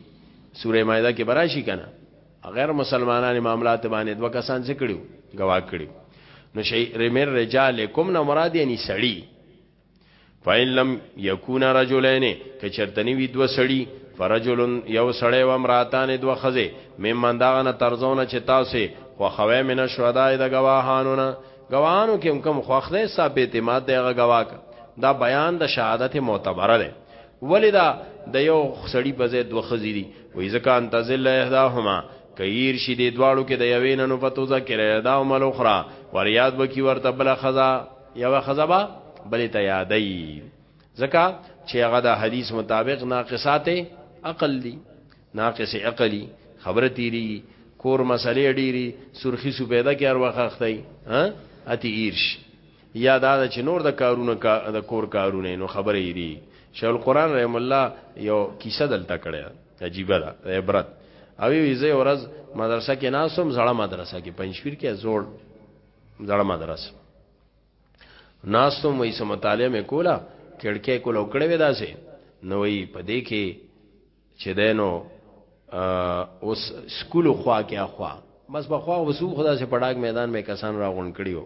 سوره مائده کې براشي کنه غیر مسلمانان معاملات باندې دوه کسان څه کړیو گواه کړیو نو شی رمر رجالکم نه مراد یعنی سړی فاین لم یکون رجلین کچرتنی وی دو سړی فرجل یو سړی و امراتان دو خزه ممن داغه ترزونه چې تاسو خو خوي من شهداء د گواهانو نه گواهانو کې کوم خوخه ثابت اعتماد دغه گواه دا بیان د شهادت معتبره ده ولی دا د یو سړی په ځای دوه خزی دي وای ځکه ان تزل احداهما کیر شي د دواړو کې د یوې نن په تو ذکر دا او مل اخرى ور یاد بکی ورته بل خزا یو خزا با بل ته یادای ځکه چې هغه د حدیث مطابق ناقصات عقل دي ناقص عقلی خبره تیری کور مسلې ډیری سرخی سو پیدا کې هر وخت اخته ها اتی ایرش یا دا چې نور د کارونه کا د کور کارونه نو خبره یې دي شیخ القران رحم الله یو کیسه دلته کړه عجیب ده عبرت او یې زه ورځ مدرسه کې ناسوم زړه مدرسه کې پنځپیر کې زوړ زړه مدرسه ناسوم وې سم مطالعه مې کوله کړکې کول او کړې وې داسې نو یې په دې کې چې دی نو اوس سکولو خوا کې اخوا بس په خوا وسو خدا سي پړاګ میدان مې کسان را غون کړیو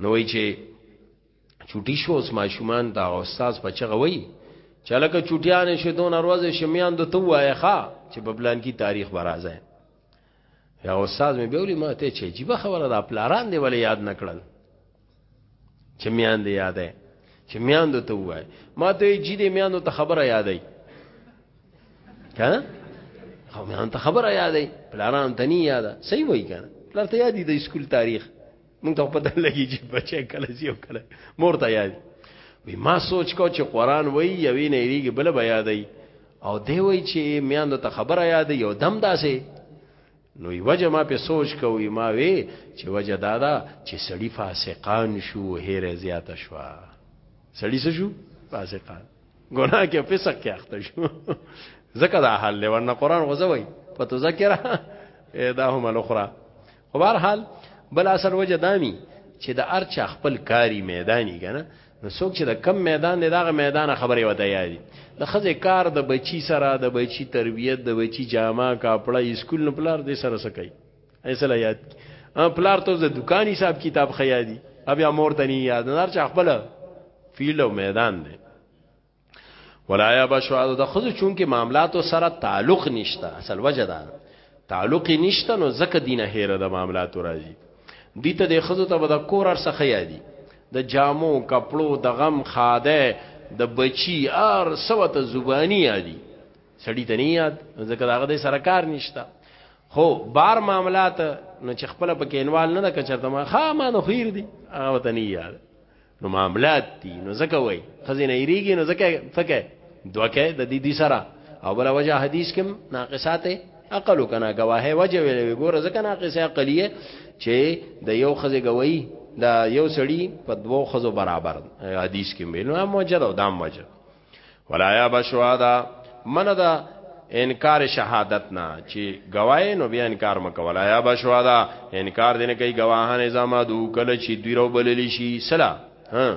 نو وی چې چټي شو اوس ماشومان دا استاد په چغه وی چې لکه چټیان شي دون اروازه شمیان د تو وایخه چې په بلان کې تاریخ برازه یا استاد مې به ولي ما ته چې عجیب خبره ده پلاران دی ولې یاد نکړل چې میان دی یادې چې میان دوته وای ما ته جی دې میان دوته خبره یادې کنه او میان ته خبره یادې پلاران ته نه یاده صحیح وای کنه پلار ته یادې د اسکول تاریخ مونږ ته پته لګی چې بچی کله سی او کله مور ته یاد وی ما سوچ کو چې قران وای یوی نه ریږي بل بیا دی او دی وای چې میاند ته خبره یاد یو دم داسې نو وجه ما په سوچ کوي ما وی چې وجه دادا چې سړی فاسقان شو هیر زیات شو سړی څه شو فاسقان ګناه کې فسق کې اخته شو زکه دا حال له ورنه قران غوځوي فتذکر اذا هم الاخرى خو بهر حال بل اصل وجه دامي چې د ارچا خپل کاری میدانی کنه نو څوک چې د کم میدان دی دغه میدان خبرې وته یادي د خزه کار د بچی سره د بچی تربیت د بچی جامه کاپړه اسکول نو پلار دې سره سکی ایسلا یاد پلار ته د دکان حساب کتاب خیادي بیا مور ته نه یاد نار چې خپل فیلو میدان دی ولایا بشو د خزو چون کې معاملاتو سره تعلق نشته اصل وجه ده تعلق نشته نو زکه دینه هیر د معاملاتو راځي دي ته د خزو ته د کور ارسخه یادي د جامو کپړو د غم خاده د بچی ار سوته زبانی یادي سړی ته نه یاد ځکه داغه د سرکار نشتا خو بار معاملات نو چې خپل په کینوال نه کچرته ما خا ما نو خیر دي هغه ته نه یاد نو معاملات دي نو زکه وای خزینه ایریږي نو زکه فکه دوکه د دې دي سره او بل وجه حدیث کې ناقصات عقل کنا گواهه وجه ویلې ګوره زکه ناقصه عقلیه چې د یو خزه گواہی دا یو سړی په دوو خزو برابر حدیث کې مینو موجد او دام موجد ولایا بشوادا من دا انکار شهادت نه چې گواهی نو بیا انکار مکولا یا بشوادا انکار دینه کوي گواهان زما دو کله چې دوی رو بللی شي سلا ها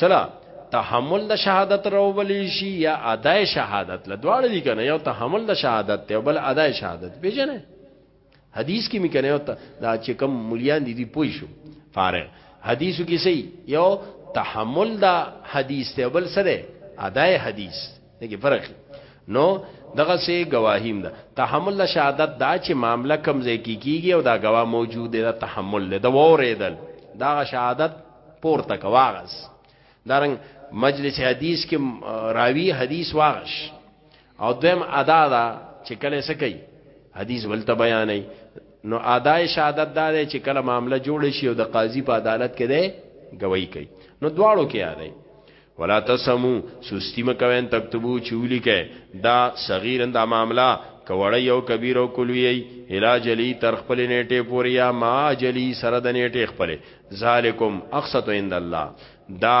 سلا تحمل د شهادت رو بللی شي یا ادای شهادت لدواړه دي کنه یو تحمل د شهادت ته بل ادای شهادت پیژنه حدیث کې میکنه او دا چې کم مليان دي دی پوي شو فارغ حدیثو کې سي یو تحمل دا حدیث ته بل سره اداي حدیث دغه فرق نو دغه سي گواهیم دا تحمل دا شهادت دا چې معاملہ کم ځای کې کیږي او دا گواه موجود دی دا تحمل دی دا وریدل دا شهادت پورته کواغس دارنګ مجلس حدیث کې راوی حدیث واغش او دیم ادا دا چې کله څه کوي حدیث ولته بیانې نو ادای شهادت دا دی چې کله معاملې جوړ شي او د قاضي په عدالت کې دی گواہی کوي نو دواړو کې یادای ولا تسمو سستی مکوي ان تکتبو چولی کې دا صغیر انده معاملہ کوړی یو کبیر او کلوی الا جلی تر خپل نیټه پوری یا ما جلی سره د نیټه خپل ذالکم اقصت عند الله دا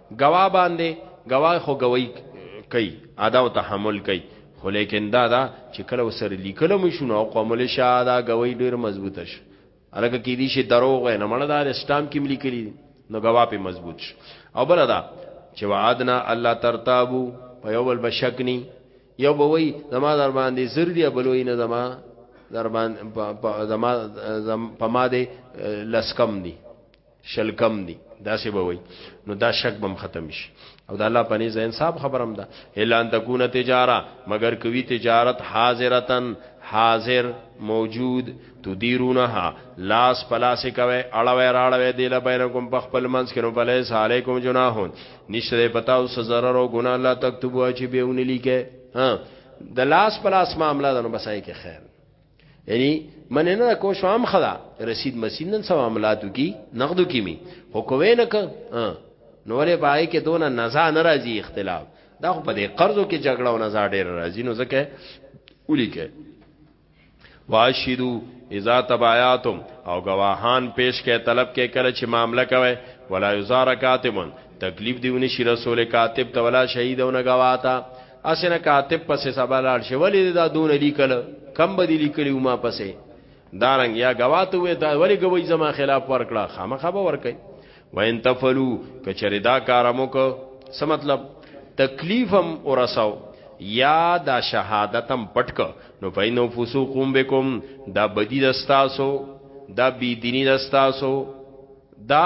گوا باندې گوا خو گوي کوي ادا او تحمل کوي خو لیکن دا دا چې کله وسره لیکل مو شونه او قوم له شاده غوي ډیر مضبوطه شي الګه کې دي شي دروغ نه مړه دا اسلام کې ملي کړی نو غوا په مضبوط شي او بل دا چې وعدنا الله ترتابو په یو بل بشکنی یو به وای زما در باندې زر دی بلوي نه زما در باندې زما په ما دې لسکم دی شل کم دي دا سی به وي نو دا شک بم ختم شي او دا الله پني زين صاحب خبرم ده الا ان تكون تجاره مگر کوي تجارت حاضرتن حاضر موجود تدیرونها لاس پلاس کوي اړوي راړوي دی له بینکم په خپل منځ کې نو بلې علیکم جناحون نشته پتا او سزرر او ګنا الله تکتبو چې بهونه لیکه ها د لاس پلاس معاملې ده نو بسای کې خیر یعنی من نه کو شو هم خدا رسید مسید نن سو عملاتو کی نقدو کی می خو کوی نه ک نو ولې پای کې دونه نزا ناراضي اختلاف دا خو په دې قرضو کې جګړه او نزا ډېر راځي نو ځکه ولي کې واشهدو اذا تبایاتم او گواهان پیش کې طلب کې کله چې معاملې کوي ولا یزار کاتبون تکلیف دیونه شي رسول کاتب ته ولا شهیدونه گواتا اسنه کاتب پسې سبا لاړ شي ولې دا دون لیکل کم بدی لیکلی ما پسې دارنګ یا غواتو وې دا ولې غوي زما خلاف ورکړه خامخا به ورکړي وین تفلو کچری دا کارمو کو څه مطلب تکلیفم ورساو یا دا شهادتم پټک نو فینو فسوقم بكم دا بدی دستاسو دا بی دینی دستاسو دا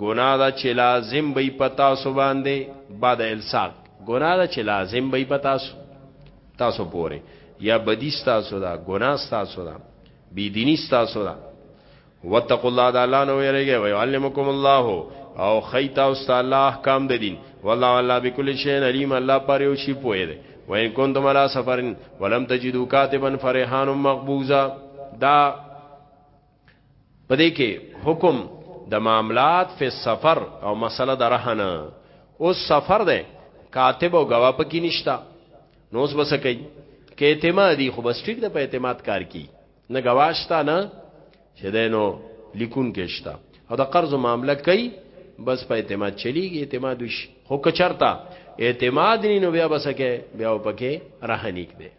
ګناه دا چې لازم به پتا سو باندې بعد الساق ګناه ده چې لازم به په تاسو تاسو پورې یا بدی تاسو ده ګناه تاسو ده بی دینی تاسو ده وتقوا الله تعالی نو یریږي وی علمکم الله او خیتا او تعالی احکام د دین والله والله بكل شی علیم الله پر یو شی پوهه ده و ان کنتم علی سفرن ولم تجدوا کاتبا فرحان مقبوزا دا پدې کې حکم د معاملات فی سفر او مسله د رهن او سفر ده کاتب او گواه پکې نشتا نو اوس بس کوي کې اعتمادي خو بس ټیک ده په اعتماد کار کی نه گواهشتا نه چې دینو لیکون کېشتا او د قرض معاملې کوي بس په اعتماد چلیږي اعتماد وش خو کچرتا اعتماد نو بیا بس کې بیا پکې رهنیک ده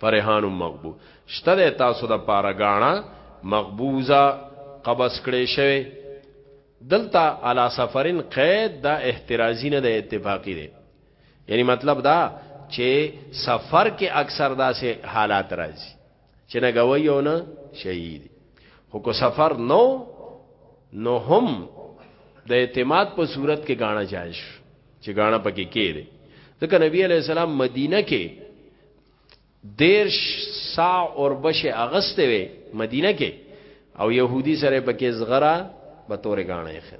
فرحان مقبو شته د تاسو د پاره غاڼه مقبوزه قبض کړي شوی دلته علا سفرن قید دا احترازی نه د اتفاقی دی یعنی مطلب دا چې سفر کې اکثر داسې حالات راځي چې نه غوي او نه شهید خو کو سفر نو نو هم د اعتماد په صورت کې غاڼه جایش چې غاڼه پکې کېده ځکه نبی علی السلام مدینه کې دیرش سا اور بشه اغسته وي مدینه کې او يهودي سره پکې زغرا به تورې غاڼه خې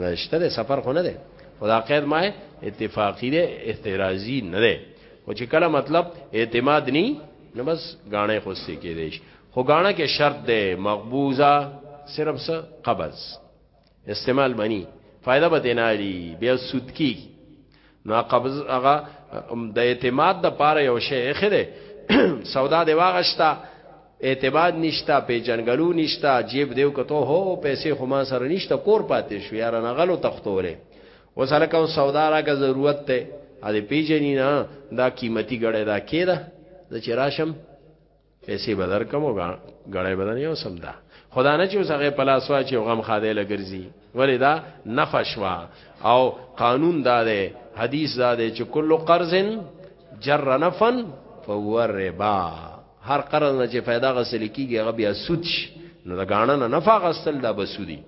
نشته د سفر خو نه ده خدا قید ما اتفاقی ده اعتراضی نه ده او چې کله مطلب اعتماد ني نو بس غاڼه خوستي کې دیش خو غاڼه کې شرط ده مقبوزه صرف څه قبض استعمال منی فائدہ به دینالی بیا سود کی نو قبض هغه د اعتماد د پاره یو شی خره سودا دی واغشتا اعتماد نشتا په جنگلو نشتا جیب دیو کته هو پیسې خو ما سره نشتا کور پاتې شو یار نه غلو تختولې وسره کو سودا راګه ضرورت ته ا دې پیجنې نه دا قیمتي غړې دا کېده د چراشم پیسې به درکم او غړې بدن یو سم ده خدا نه چې اوس هغه پلاس وا چې غم خاده لګرځي ولې دا نفشوا او قانون دا ده حدیث دا ده چې کل قرض جر نفن فهو ربا هر قرض نه چې फायदा غسل کیږي هغه بیا سود شي نو دا غاڼه نه نفع غسل دا بسودي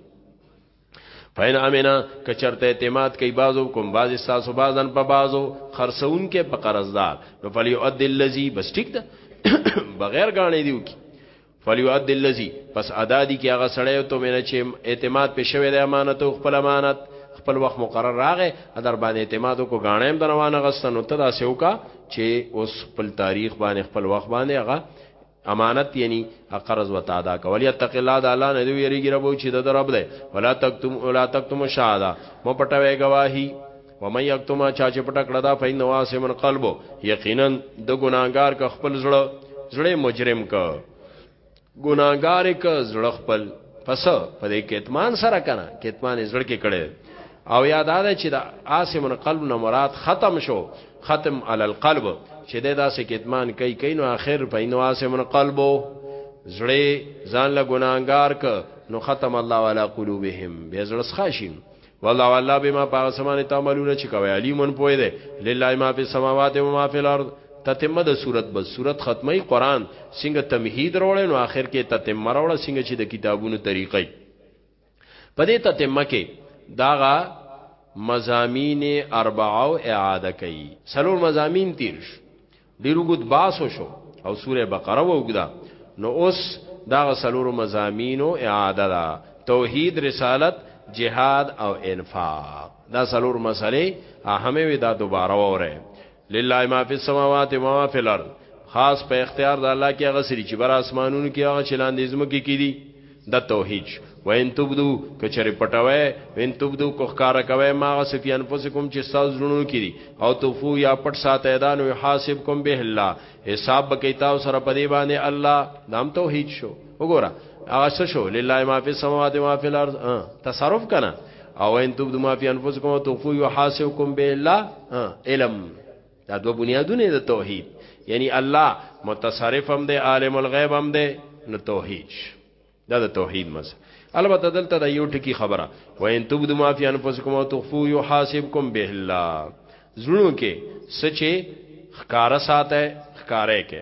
فین امنا که چرته اعتماد کوي بازو کوم بازي ساسو بازن په بازو خرڅون کې په قرضدار نو فلیو اد الذی بس ټیک ده بغیر غاڼې دیو کی فلیو اد الذی پس ادا دی کې هغه سړی ته مینه چې اعتماد په شوی د امانت او خپل امانت خپل وخت مقرر راغې ادر باندې اعتماد کو غاڼې د روانه غستنو ته دا سوکا چې اوس خپل تاریخ باندې خپل وخت باندې هغه امانت یعنی قرض و تعدا کول یتق الله د الله نه دی یریږي رب چې د رب دی ولا تکتم ولا تکتم شهاده مو پټوي گواہی و مې یکتما چا چې پټ کړه دا فین واسمن قلبو یقینا د ګناګار ک خپل زړه زړه مجرم ک ګناګار ک زړه خپل پس په دې کتمان سره کنه کتمان زړه کې کړي او یاد ده چې د عاصم قلب نه مراد ختم شو ختم علی القلب چې د داسې کتمان کوي کین او اخر پینو اسمن قلبو زړه ځان له ګناګار ک نو ختم الله علی قلوبهم به زړه خاشین والله والله بما پاغه سمانه تعملون چې کوي علیمون پوی دی لله ما فی السماوات و ما فی الارض تتمه د صورت بس صورت ختمه قرآن څنګه تمهید راوړل نو آخر کې تتمه راوړل څنګه چې د کتابونو طریقې په دې تتمه کې داغه مزامین اربعه او اعاده کوي سلور مزامین تیر شو ډیرو ګد باسو شو او سوره بقره وګدا نو اوس داغه سلور مزامین او اعاده دا توحید رسالت جهاد او انفاق دا سلور مسلې اهمه وي دا دوباره وره لله ما فی السماوات و ما فی الارض خاص په اختیار د الله کې هغه سری چې بر اسمانونو کې هغه چې لاندې زمکه کې دي د توحید و ان تبدو کچری پټوي ان تبدو کو ښکارا کوي ما غسفی انفسکم چې ساز زړونو کې دي او توفو یا پټ ساته دان او حاسبکم به الله حساب بکې تاسو سره پدی باندې الله نام توحید شو وګوره هغه څه شو لله ما فی السماوات ما فی الارض تصرف کنه او ان تبدو ما فی انفسکم او تخفو یحاسبکم به الله علم دا دو بنیادونه د توحید یعنی الله متصرف هم دی عالم الغیب هم دی نو توحید دا د توحید مس البته دلته د یو ټکی خبره و ان تبدو ما فی انفسکم او تخفو یحاسبکم به الله زړونو کې سچې خکاره ساته خکاره کې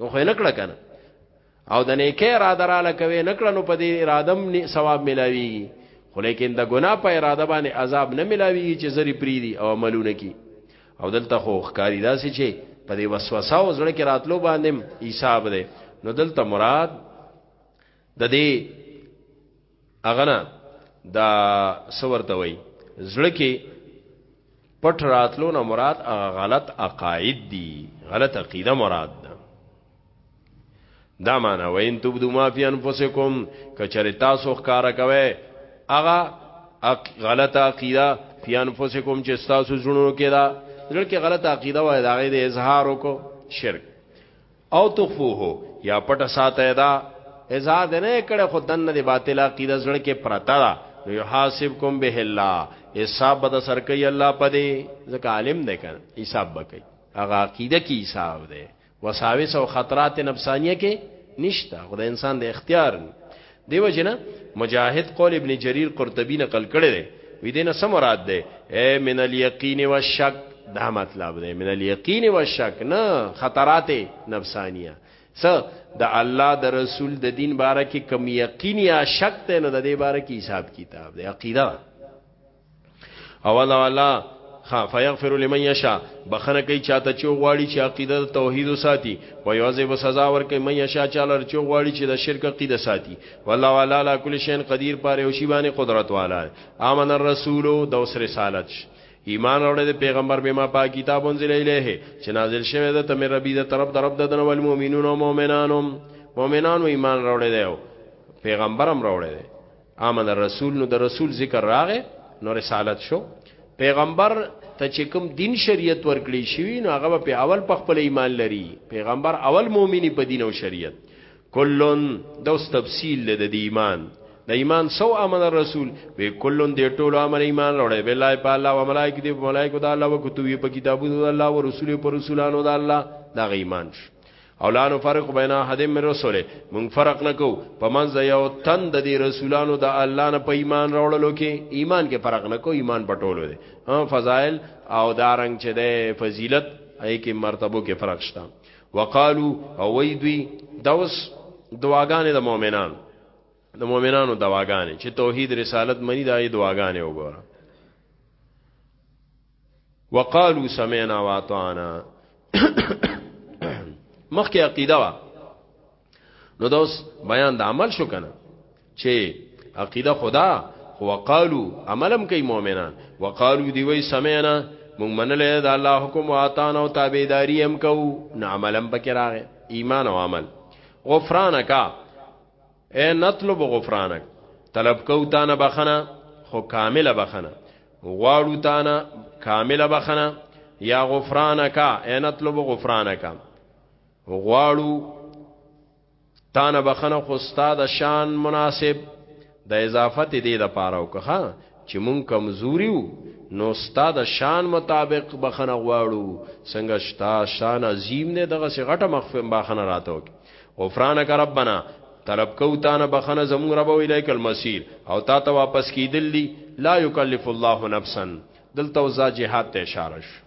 او خو نه کړه کنه او د نیکه اراده را لکوي نکړه نو په دې اراده م ثواب ملاوي خو لیکن د ګنا په اراده باندې عذاب نه ملاوي چې زری پریدي او عملونه کی او دلته خو ښکاری داسې چې په دې وسوسه او زړه کې راتلو باندې حساب ده نو دلته مراد د دې اغنا دا سورته وای زړه کې پټ راتلو نه مراد هغه غلط عقاید دي غلط عقیده مراد ده دا معنا وین تبدو ما فی انفسکم کچری تاسو ښکارا کوي هغه غلط عقیده فی انفسکم چې تاسو زړونو کې دا زړه کې غلط عقیده وای دا غي د اظهار وکړو شرک او تخفوه یا پټه ساته دا اذا د نه کړه خو دن نه باطل عقیده زړه کې پرتا دا نو یحاسبکم به الله حساب به سر کوي الله پدې ځکه عالم نه کړ حساب بکې هغه عقیده کې حساب ده وساوس او خطرات نفسانیه کې نشته خدای انسان د اختیار نه دیو جنا مجاهد قول ابن جریر قرطبی نقل کړی دی وی دینه سم مراد ده اے من الیقین و شک دا مطلب ده من الیقین و شک نه خطرات نفسانیه س د الله د رسول د دین باره کې کم یقین یا شک ته نه د دې باره کې حساب کتاب دی عقیده اول والا خا فیغفر لمن یشا بخنه کوي چاته چې غواړي چې عقیده توحید ساتي و یعذب سزا ور کوي من یشا چاله چې غواړي چې د شرک عقیده ساتي والله والا لا کل شین قدیر پاره او شی باندې قدرت والا امن الرسول د اوس رسالت شي ایمان اورې د پیغمبر به ما پا کتاب انزل الیه چې نازل شوی د تم ربی د طرف د رب د دنو المؤمنون او مؤمنانو مؤمنانو ایمان راوړې دی پیغمبرم راوړې دی آمن الرسول نو د رسول ذکر راغې نو رسالت شو پیغمبر ته چې کوم دین شریعت ورکړي شوی نو هغه په اول په خپل ایمان لري پیغمبر اول مؤمنی په دین او شریعت کلون دوس تفصیل د دی ایمان د ایمان سو امن رسول وی کلون دی ټولو امن ایمان وروړي بالله په الله او ملائکه دی ملائکه د الله او کتبی په کتابونو د الله او رسول پر رسولانو د الله دا ایمان شو او لا نفرق بین احد من رسوله مونږ فرق نکو په منځ یو تن د دې رسولانو د الله نه په ایمان راوړلو کې ایمان کې فرق نکو ایمان پټولو دي ها فضائل او دارنګ چې د فضیلت ای کې مرتبو کې فرق شته وقالو او وی دوی دوس دواګانې د مؤمنان د مؤمنانو دواګانې چې توحید رسالت منی دای دواګانې وګوره وقالو سمعنا واطعنا مخکې عقیده وا نو دا اوس بیان د عمل شو کنه چې عقیده خدا وقالو عملم کوي مؤمنان وقالو دی وی سمعنا مونږ منلې دا الله حکم واطعنا او تابعداري هم کو نه عملم پکې راغې ایمان او عمل غفرانکا اے نطلب غفرانک طلب کو تانه بخنه خو کامله بخنه غواړو تانه کامله بخنه یا غفرانک اے نطلب غفرانک غواړو تانه بخنه خو استاد شان مناسب د اضافت دی د پاره وکړه چې مونږ کمزوریو نو استاد شان مطابق بخنه غواړو څنګه شتا شان عظیم نه دغه سی غټه مخفم باخنه راتو غفرانک ربنا طلب کو تا نه بخنه زمون رب او الیک المسیر او تا ته واپس کیدل دی لا یکلف الله نفسا دلته وزا جهاد ته اشاره شو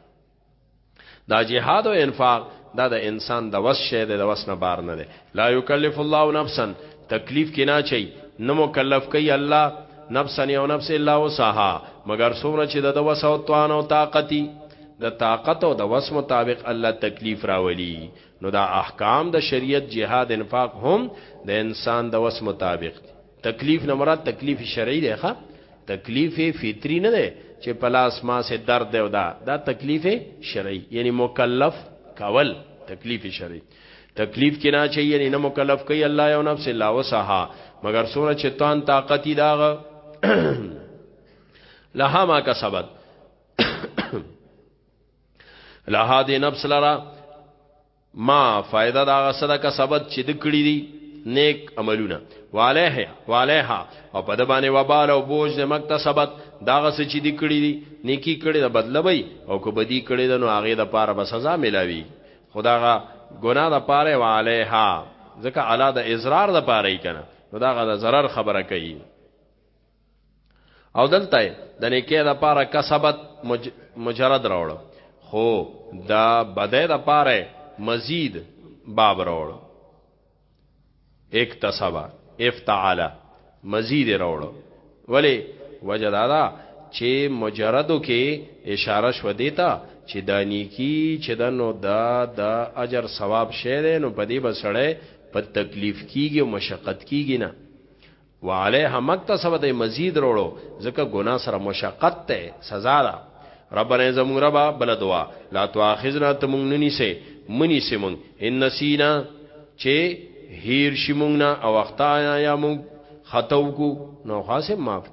دا جهاد او انفاق دا د انسان د وس شه د وس نه بار نه دی لا یکلف الله نفسا تکلیف کې نه چي نه مکلف کوي الله نفسا یو نفس الا وسها مگر څومره چې د وس او توان او طاقتي د طاقت او د وس مطابق الله تکلیف راولي نو دا احکام د شریعت جهاد انفاق هم د انسان د وس مطابق دي تکلیف نه مراد تکلیف شرعي دی ښا تکلیف فطری نه دی چې پلاس ما سه درد دی دا دا تکلیف شرعي یعنی مکلف کول تکلیف شرعي تکلیف کې نه چي یعنی نه مکلف کوي الله یو نفس لا وسها مگر سوره چې تان طاقت دی دا لها ما کسبت لها دی نفس لرا ما فائدہ دا غسره کا سبد چې د کړی دی نیک عملونه والها والها او په د باندې وبال او بوج د مکتسبت دا غس چې د کړی دی نیکی کړی د بدلوي او کو بدی کړی د نو هغه د پاره به سزا ملاوي خداغه ګناه د پاره والها ځکه اعلی د اضرار د پاره یې کنه نو دا غ د zarar خبره کوي او دلته د نیکه د پاره کسبت مج... مجرد راوړ خو دا بدای د پاره مزید باب راوړ اکتسبا افتعال مزید راوړ ولی وجه دا دا چې مجردو کې اشاره شو دیتا چې دا نیکی چې دا نو دا د اجر ثواب شه دی نو په دې بسړې په تکلیف کیږي او مشقت کیږي نه وعلیها مکتسبت دی مزید روړو ځکه ګناه سره مشقت ته سزا ده ربنا زمون ربا بل دعا لا تواخذنا ته مونږ ننی سه منی سه مونږ ان نسینا چې هیر شي مونږ نه او اخطا یا مونږ خطاو کو نو خاصه معاف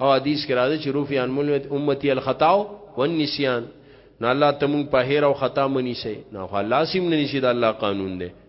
او حدیث کې راځي چې روفی ان مولت امتی الخطا والنسیان نو الله ته مونږ په هیر او خطا منی سه نو الله سیم نه نشي د الله قانون دی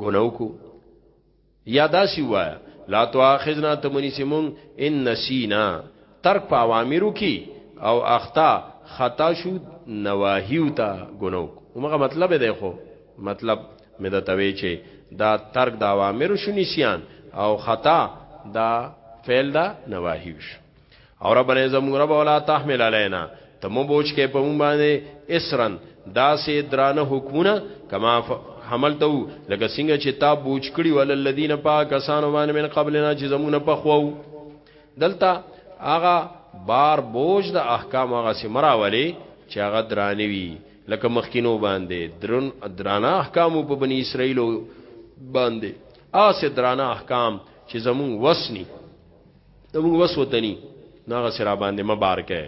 ګناو کو یا داسی وایا لا تو اخذنا تمنی سیمون ان نسینا ترک په اوامرو کی او اخطا خطا شو نواهیو تا ګناو کو مغه مطلب دی خو مطلب مې د توی چې دا ترک د اوامر شو نسیان او خطا دا فعل دا نواهی شو او ربنا زمون رب ولا تحمل علينا ته مو بوج کې په مون باندې اسرن دا سي درانه حکمونه کما حملته لکه څنګه چې تا بوج کړی ول الذين پاکستان باندې من قبلنا چې زمونه په خوو دلته هغه بار بوج د احکام هغه سمرا ولي چې هغه درانه وي لکه مخکینو باندې درن درانه احکام په بنی اسرائیل باندې آسه درانه احکام چې زمون وسنی ته موږ وس وتنی ناغه سره باندې مبارکه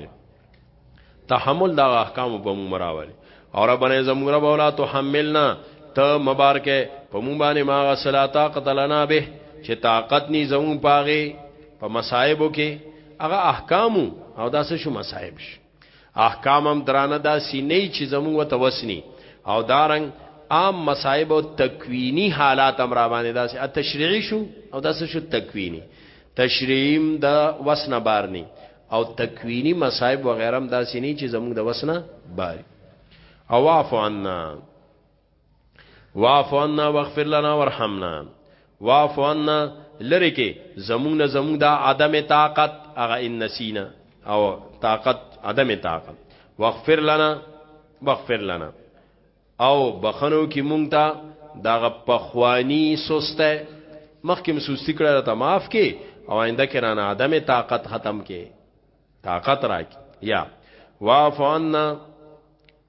تحمل دا احکام په موږ مراول او ربنا زموږ رب ولا تحملنا ته مبارکه په موږ باندې ماغه صلاتا قتلنا به چې طاقت ني زموږ پاغه په مصايبو کې هغه احکام او داسې شو مصايب شي احکام هم درانه دا سینې چې زموږ وته وسني او دارنګ عام مصائب او تکوینی حالات هم را باندې داسې تشریعي شو او داسې شو تکوینی تشریعیم د وسنه بارني او تکوینی مصائب وغیرہ هم داسې نه چې زموږ د وسنه باري او عفو عنا واعف عنا واغفر لنا وارحمنا واعف عنا لری کې زمونږ نه زمونږ دا عدم طاقت هغه ان نسینا او طاقت عدم طاقت واغفر لنا واغفر لنا او بخنو کې مونږ ته دا پخوانی سسته مخکې مسوستی کړه ته معاف کې او آینده کې رانه عدم طاقت ختم کې طاقت راکې یا واعف عنا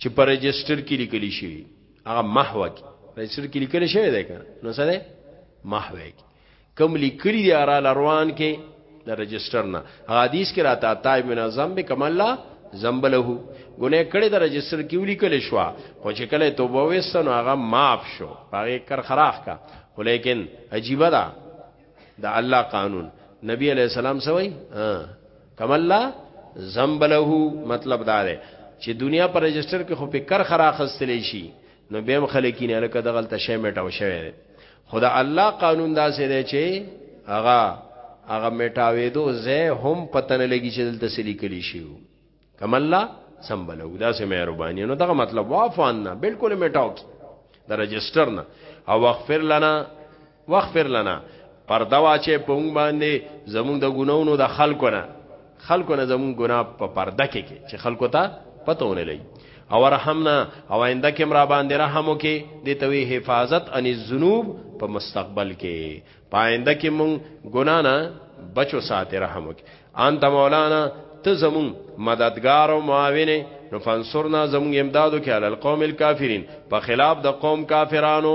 چې پر رجستر کې لیکل شي هغه محو کی رجستر کې لیکل شوی دی کنه نو څه دی محو کی کم لیکل دی را روان کې د رجستر نه حدیث کې راته تای من ذنب کما لا ذنب له ګناه کړي د رجستر کې ولیکل شو خو چې کله توبه وسنو هغه معاف شو هغه کر خراخ کا خو لیکن عجیب ده د الله قانون نبی علیہ السلام سوئی کما لا ذنب له مطلب دا دی چې دنیا پر رجستر کې خو په کر خرا خستلې شي نو بهم خلکین الکه دغل ته شی میټاو شوی خدا الله قانون دا سي دی چې هغه هغه میټاوې دو زه هم پتن لګی چې دلته سلی کلی شي کما الله سمبلو دا سه مهرباني نو دغه مطلب وافان نه بالکل میټاو د رجستر نه او اغفر لنا واغفر لنا پرده واچې په مونږ باندې زمونږ د ګناونو د خلکو نه خلکو نه زمونږ ګنا په پرده کې کې چې خلکو ته پته ونه لګي او رحمنا او آینده کې مرا باندې رحم وکي د توي حفاظت ان الذنوب په مستقبل کې پاینده کې مونږ ګنا نه بچو ساتي رحم وکي انت مولانا ته زمون مددگار او معاون نو فنصرنا زمون امدادو کې علی القوم الکافرین په خلاف د قوم کافرانو